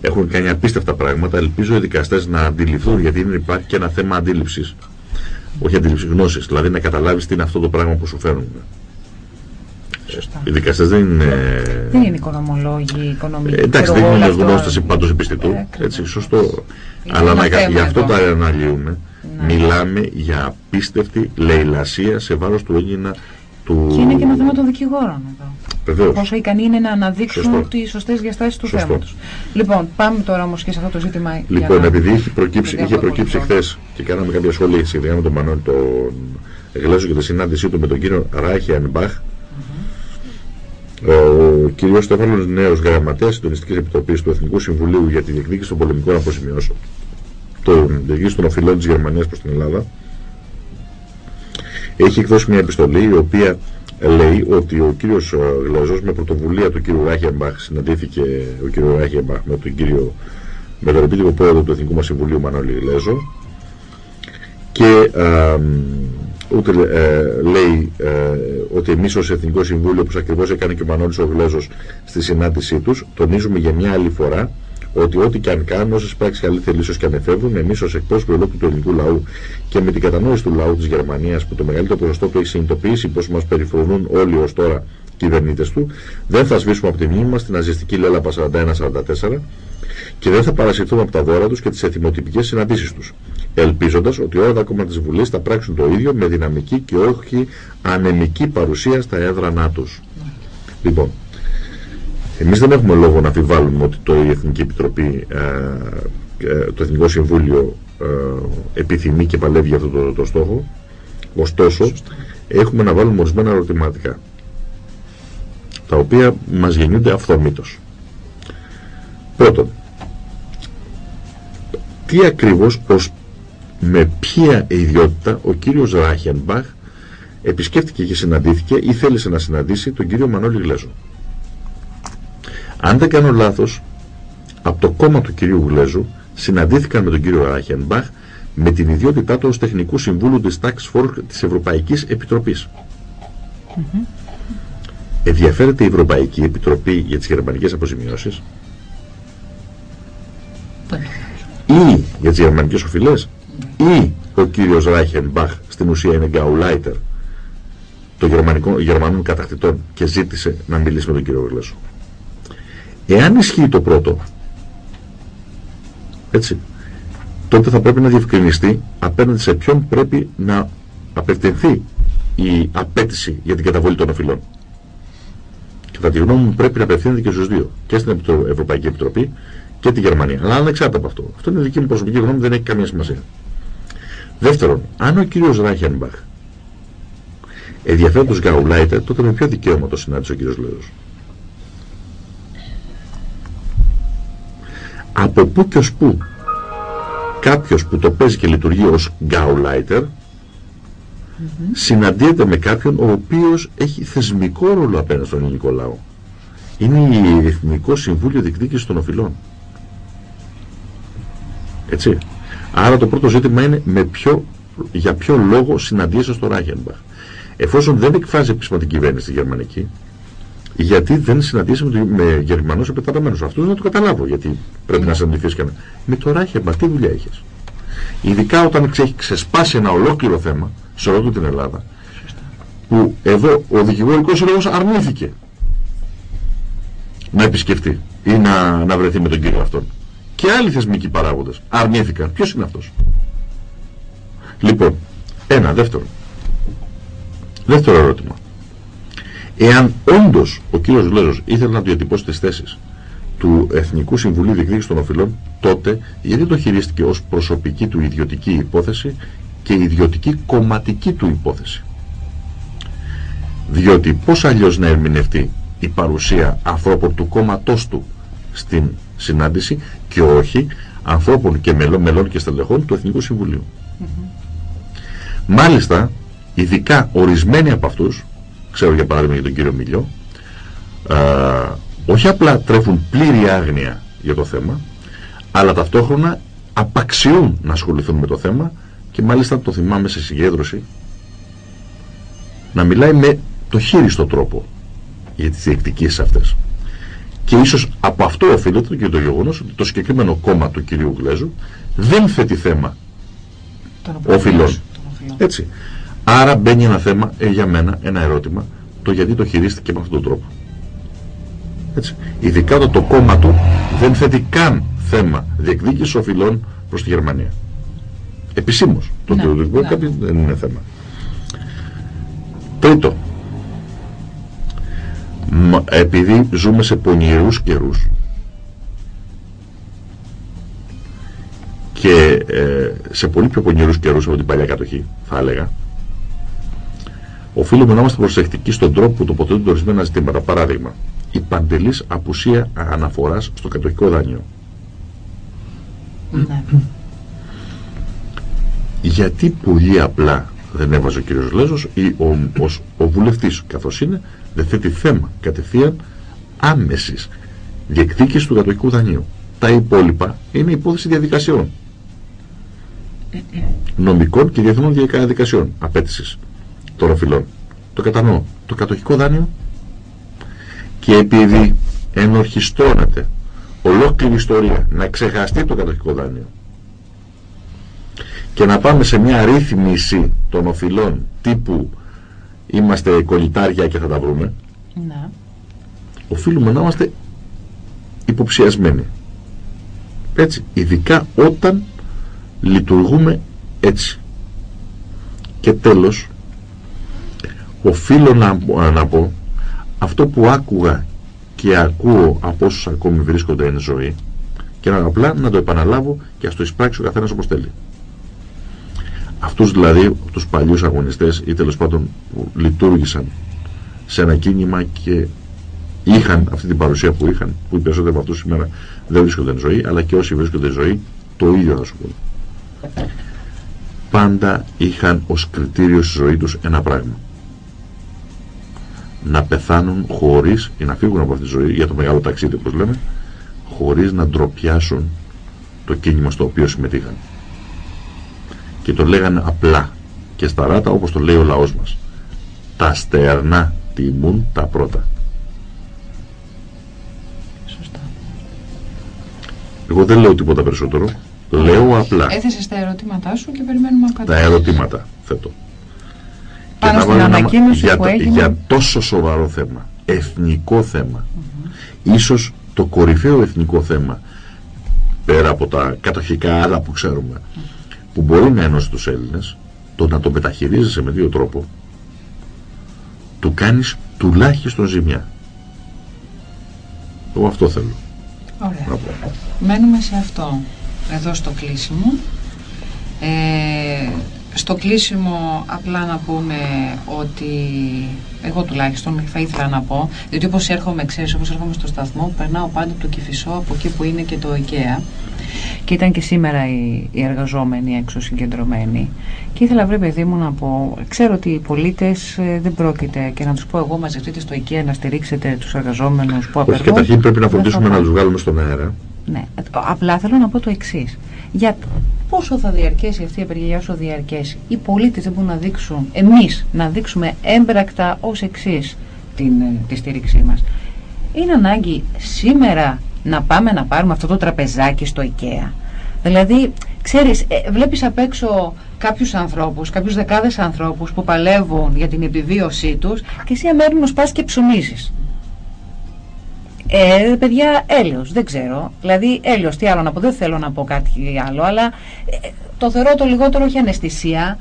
Έχουν κάνει απίστευτα πράγματα. Ελπίζω οι δικαστές να αντιληφθούν, γιατί είναι, υπάρχει και ένα θέμα αντίληψης. Όχι αντίληψης, γνώσης. Δηλαδή να καταλάβεις τι είναι αυτό το πράγμα που σου φέρνουν. Σωστά. Οι δικαστές δεν είναι. Δεν είναι οικονομολόγοι, οικονομικοί. Ε, εντάξει, δεν είναι γνώστε πάντως επιστητού. Ε, έτσι, σωστό. Αλλά να, για αυτό τα αναλύουμε. Ναι. Μιλάμε για απίστευτη λαιλασία σε βάρος του Έλληνα του... Και είναι και ένα θέμα των δικηγόρων εδώ. Βεβαίως. Πόσο ικανοί είναι να αναδείξουν τις σωστές διαστάσεις του θέματος. Λοιπόν, πάμε τώρα όμως και σε αυτό το ζήτημα. Λοιπόν, να... επειδή είχε προκύψει, είχε προκύψει χθες και κάναμε κάποια σχόλια σχετικά με τον Μανώλη τον Γλέζο και τη συνάντησή του με τον κύριο Ράχιαν Μπαχ, ο κ. Στέφανος Νέος, γραμματέας Συντονιστικής Επιτροπής του Εθνικού Συμβουλίου για τη διεκδίκηση των πολεμικών αποζημιώσεων, των διεκδίκηση των οφειλών της Γερμανίας προς την Ελλάδα, έχει εκδώσει μια επιστολή η οποία λέει ότι ο κύριος Γλαζός με πρωτοβουλία του κύριου Ράχιαμπαχ συναντήθηκε ο κύριο Ράχιαμπαχ με τον κύριο με τον επίτυπο πρόεδρο του Εθνικού μας Συμβουλίου Μανώλη Γλέζο και ούτε ε, λέει ε, ότι εμείς ως Εθνικό Συμβούλιο όπως ακριβώς έκανε και ο Μανώλης ο Γλέζος στη συνάντησή τους τονίζουμε για μια άλλη φορά ότι ό,τι και αν κάνουν, όσες πράξεις καλή θελήσεως και αν εφεύρουν, εμείς ως εκπρόσωποι ολόκληρου του ελληνικού λαού και με την κατανόηση του λαού της Γερμανίας, που το μεγαλύτερο ποσοστό του έχει συνειδητοποιήσει πώς μας περιφρονούν όλοι ως τώρα κυβερνήτες του, δεν θα σβήσουμε από τη μνήμη μας την ναζιστική λέλαπα 41-44 και δεν θα παρασυρθούμε από τα δώρα τους και τις εθιμοτυπικέ συναντήσεις τους. Ελπίζοντας ότι όλα τα κόμματα της Βουλής θα πράξουν το ίδιο με δυναμική και όχι ανεμική παρουσία στα έδρανά τους. Λοιπόν, εμείς δεν έχουμε λόγο να αμφιβάλλουμε ότι το η Εθνική Επιτροπή, ε, ε, το Εθνικό Συμβούλιο ε, επιθυμεί και παλεύει για αυτό το, το στόχο. Ωστόσο, έχουμε να βάλουμε ορισμένα ερωτηματικά, τα οποία μας γεννιούνται αυθορμήτως. Πρώτον, τι ακριβώς, ως, με ποια ιδιότητα ο κύριος Ράχενμπαχ επισκέφτηκε και συναντήθηκε ή θέλησε να συναντήσει τον κύριο Μανώλη Γλέζο. Αν δεν κάνω λάθος, από το κόμμα του κυρίου Γουλέζου συναντήθηκαν με τον κύριο Ράχενμπαχ με την ιδιότητά του ως τεχνικού συμβούλου της Tax Force της Ευρωπαϊκής Επιτροπής. Mm Ενδιαφέρεται η Ευρωπαϊκή Επιτροπή για τις γερμανικές αποζημιώσεις; Ή για τις γερμανικές οφειλές; Ή ο κύριος Ράχενμπαχ στην ουσία είναι γκαουλάιτερ των γερμανικών κατακτητών και ζήτησε να μιλήσει με τον κύριο Γουλέζου. Εάν ισχύει το πρώτο, έτσι, τότε θα πρέπει να διευκρινιστεί απέναντι σε ποιον πρέπει να απευθυνθεί η απέτηση για την καταβολή των οφειλών. Και κατά τη γνώμη μου πρέπει να απευθύνεται και στους δύο. Και στην Ευρωπαϊκή Επιτροπή και τη Γερμανία. Αλλά ανεξάρτητα από αυτό. Αυτό είναι δική μου προσωπική γνώμη, δεν έχει καμία σημασία. Δεύτερον, αν ο κύριος Ράιχενμπαχ ενδιαφέρεται για γκαουλάιτερ, τότε με ποιο δικαίωμα τον συνάντησε ο κύριος Λέο. από πού και ως πού; Κάποιος που το παίζει και λειτουργεί ως γκαουλάιτερ συναντιέται με κάποιον ο οποίος έχει θεσμικό ρόλο απέναντι στον ελληνικό λαό. Είναι η Εθνικό Συμβούλιο Διεκδίκησης των Οφειλών. Έτσι. Άρα το πρώτο ζήτημα είναι με ποιο, για ποιο λόγο συναντήσεω στο Ράχενμπαχ. Εφόσον δεν εκφράζει επίσημα την κυβέρνηση τη γερμανική, γιατί δεν συναντήσαμε με Γερμανούς επιταγμένου. Αυτούς να το καταλάβω. Γιατί πρέπει να συναντηθείς και Με το Ράχεμπα, τι δουλειά έχει. Ειδικά όταν έχει ξεσπάσει ένα ολόκληρο θέμα σε όλη την Ελλάδα. Που εδώ ο δικηγορικός σύλλογος αρνήθηκε να επισκεφτεί ή να, να βρεθεί με τον κύριο αυτόν. Και άλλοι θεσμικοί παράγοντες αρνήθηκαν. Ποιος είναι αυτός; Λοιπόν, ένα, δεύτερο. Δεύτερο ερώτημα. Εάν όντως ο κύριος Λέζο ήθελε να διατυπώσει τις θέσεις του Εθνικού Συμβουλίου Διεκδίκησης των Οφειλών, τότε γιατί το χειρίστηκε ως προσωπική του ιδιωτική υπόθεση και ιδιωτική κομματική του υπόθεση. Διότι πώς αλλιώς να ερμηνευτεί η παρουσία ανθρώπων του κόμματός του στην συνάντηση και όχι ανθρώπων και μελών, μελών και στελεχών του Εθνικού Συμβουλίου. Μάλιστα, ειδικά ορισμένοι από αυτούς ξέρω για παράδειγμα για τον κύριο Μιλιό, όχι απλά τρέφουν πλήρη άγνοια για το θέμα, αλλά ταυτόχρονα απαξιούν να ασχοληθούν με το θέμα και μάλιστα το θυμάμαι σε συγκέντρωση να μιλάει με το χείριστο τρόπο για τις διεκτικές αυτές. Και ίσως από αυτό οφείλεται και το γεγονός ότι το συγκεκριμένο κόμμα του κυρίου Γλέζου δεν θέτει θέμα οφειλών. Έτσι. Άρα μπαίνει ένα θέμα, ε, για μένα, ένα ερώτημα, το γιατί το χειρίστηκε με αυτόν τον τρόπο. Έτσι. Ειδικά το, το κόμμα του δεν θέτει καν θέμα διεκδίκησης οφειλών προς τη Γερμανία. Επισήμως. Το ναι, ναι. δεν είναι θέμα. Τρίτο. Επειδή ζούμε σε πονηρούς καιρούς και ε, σε πολύ πιο πονηρούς καιρούς από την παλιά κατοχή, θα έλεγα, Οφείλουμε να είμαστε προσεκτικοί στον τρόπο που τοποθετούνται ορισμένα ζητήματα. Παράδειγμα, η παντελής απουσία αναφοράς στο κατοχικό δάνειο. Ναι. Γιατί πολύ απλά δεν έβαζε ο κύριος Λέζος ή ο, ως, ο βουλευτής καθώς είναι δεν θέτει θέμα κατευθείαν άμεσης διεκδίκησης του κατοχικού δανείου. Τα υπόλοιπα είναι υπόθεση διαδικασιών. Νομικών και διεθνών διαδικασιών απέτησης των οφειλών. Το κατανοώ. Το κατοχικό δάνειο και επειδή ενορχιστώνεται ολόκληρη ιστορία να ξεχαστεί το κατοχικό δάνειο και να πάμε σε μια ρύθμιση των οφειλών τύπου είμαστε κολλητάρια και θα τα βρούμε να. οφείλουμε να είμαστε υποψιασμένοι έτσι ειδικά όταν λειτουργούμε έτσι και τέλος οφείλω να, να πω αυτό που άκουγα και ακούω από όσους ακόμη βρίσκονται εν ζωή και να απλά να το επαναλάβω και ας το εισπράξει ο καθένας όπως θέλει. Αυτούς δηλαδή, τους παλιούς αγωνιστές ή τέλος πάντων που λειτουργήσαν σε ένα κίνημα και είχαν αυτή την παρουσία που είχαν, που οι περισσότεροι από αυτούς σήμερα δεν βρίσκονται εν ζωή, αλλά και όσοι βρίσκονται εν ζωή το ίδιο θα σου πω. Πάντα είχαν ως κριτήριο στη ζωή τους ένα πράγμα να πεθάνουν χωρίς ή να φύγουν από αυτή τη ζωή για το μεγάλο ταξίδι όπως λέμε χωρίς να ντροπιάσουν το κίνημα στο οποίο συμμετείχαν. Και το λέγανε απλά και σταράτα όπως το λέει ο λαός μας. Τα στερνά τιμούν τα πρώτα. Σωστά. εγώ δεν λέω τίποτα περισσότερο. Λέω απλά. Έθεσες τα ερωτήματά σου και περιμένουμε να τα ερωτήματα θέτω πάνω στην ανακοίνωση για, που έγινε. για τόσο σοβαρό θέμα, εθνικό θέμα, ίσως το κορυφαίο εθνικό θέμα, πέρα από τα κατοχικά άλλα που ξέρουμε, που μπορεί να ενώσει τους Έλληνες, το να το μεταχειρίζεσαι με δύο τρόπο, του κάνεις τουλάχιστον ζημιά. Εγώ αυτό θέλω. Ωραία. Μένουμε σε αυτό. Εδώ στο κλείσιμο. Ε, στο κλείσιμο απλά να πούμε ότι εγώ τουλάχιστον θα ήθελα να πω, διότι όπως έρχομαι, ξέρεις, όπως έρχομαι στο σταθμό, περνάω πάντα το Κηφισό από εκεί που είναι και το IKEA και ήταν και σήμερα οι, οι εργαζόμενοι έξω συγκεντρωμένοι και ήθελα βρε παιδί μου να πω, ξέρω ότι οι πολίτες ε, δεν πρόκειται και να τους πω εγώ μαζευτείτε στο IKEA να στηρίξετε τους εργαζόμενους που απεργούν. Όχι, καταρχήν πρέπει να φροντίσουμε να τους βγάλουμε στον αέρα. Ναι, απλά θέλω να πω το εξής. Για πόσο θα διαρκέσει αυτή η απεργία, όσο διαρκέσει; Οι πολίτες δεν μπορούν να δείξουν, εμείς να δείξουμε έμπρακτα ως εξής την, ε, τη στήριξή μας. Είναι ανάγκη σήμερα να πάμε να πάρουμε αυτό το τραπεζάκι στο IKEA. Δηλαδή, ξέρεις, ε, βλέπεις απ' έξω κάποιους ανθρώπους, κάποιους δεκάδες ανθρώπους που παλεύουν για την επιβίωσή τους και εσύ αμέρινος πας και ψωνίζεις. Ε, παιδιά, έλεος, δεν ξέρω. Δηλαδή, έλεος, τι άλλο να πω, δεν θέλω να πω κάτι άλλο, αλλά ε, το θεωρώ το λιγότερο όχι αναισθησία,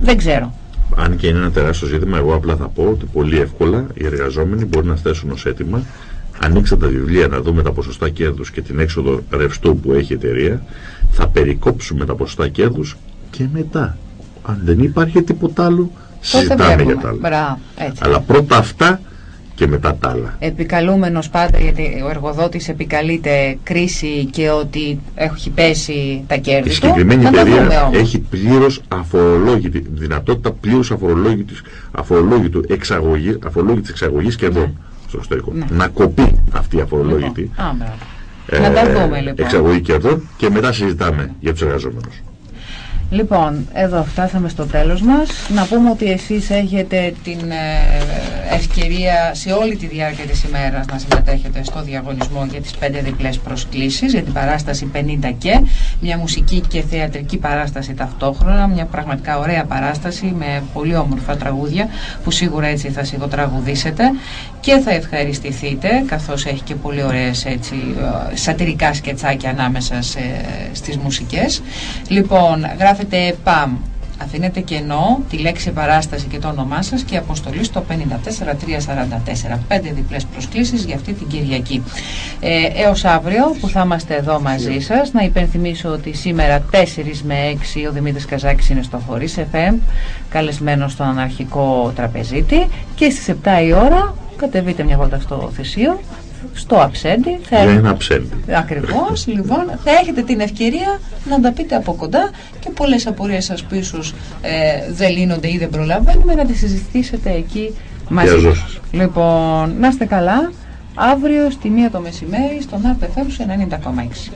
δεν ξέρω. Αν και είναι ένα τεράστιο ζήτημα, εγώ απλά θα πω ότι πολύ εύκολα οι εργαζόμενοι μπορεί να θέσουν ως έτοιμα ανοίξτε τα βιβλία να δούμε τα ποσοστά κέρδους και την έξοδο ρευστού που έχει η εταιρεία, θα περικόψουμε τα ποσοστά κέρδους και μετά. Αν δεν υπάρχει τίποτα άλλο, συζητάμε για τα άλλα. Αλλά πρώτα αυτά και μετά τα άλλα. Επικαλούμενος πάντα γιατί ο εργοδότης επικαλείται κρίση και ότι έχει πέσει τα κέρδη Η συγκεκριμένη εταιρεία έχει πλήρως αφορολόγητη, δυνατότητα πλήρως αφορολόγητης, αφορολόγητου εξαγωγή, αφορολόγητης εξαγωγής κερδών ναι. στο εξωτερικό. Ναι. Να κοπεί αυτή η αφορολόγητη λοιπόν. ε, να τα δούμε, λοιπόν. εξαγωγή κερδών και μετά συζητάμε για τους εργαζόμενους. Λοιπόν, εδώ φτάσαμε στο τέλος μας. Να πούμε ότι εσείς έχετε την ε, ευκαιρία σε όλη τη διάρκεια της ημέρας να συμμετέχετε στο διαγωνισμό για τις πέντε διπλές προσκλήσεις, για την παράσταση 50 και, μια μουσική και θεατρική παράσταση ταυτόχρονα, μια πραγματικά ωραία παράσταση με πολύ όμορφα τραγούδια που σίγουρα έτσι θα σιγοτραγουδήσετε και θα ευχαριστηθείτε καθώς έχει και πολύ ωραίες έτσι, ε, σατυρικά σκετσάκια ανάμεσα σε, στις μουσικές. Λοιπόν, γράφετε ΠΑΜ. Αφήνετε κενό τη λέξη παράσταση και το όνομά σας και αποστολή στο 54344 πέντε διπλές προσκλήσεις για αυτή την Κυριακή. Ε, έως αύριο που θα είμαστε εδώ μαζί σας να υπενθυμίσω ότι σήμερα 4 με 6 ο Δημήτρης Καζάκης είναι στο Χωρίς FM καλεσμένος στον αναρχικό τραπεζίτη και στις 7 η ώρα κατεβείτε μια βόλτα στο θεσίο στο αψέντι. Θα... Για ένα αψέντι. Ακριβώς, λοιπόν, θα έχετε την ευκαιρία να τα πείτε από κοντά και πολλές απορίες σας που ίσως ε, δεν λύνονται ή δεν προλαβαίνουμε να τις συζητήσετε εκεί μαζί. Λοιπόν, να είστε καλά. Αύριο στη μία το μεσημέρι στον RTFM 90,6.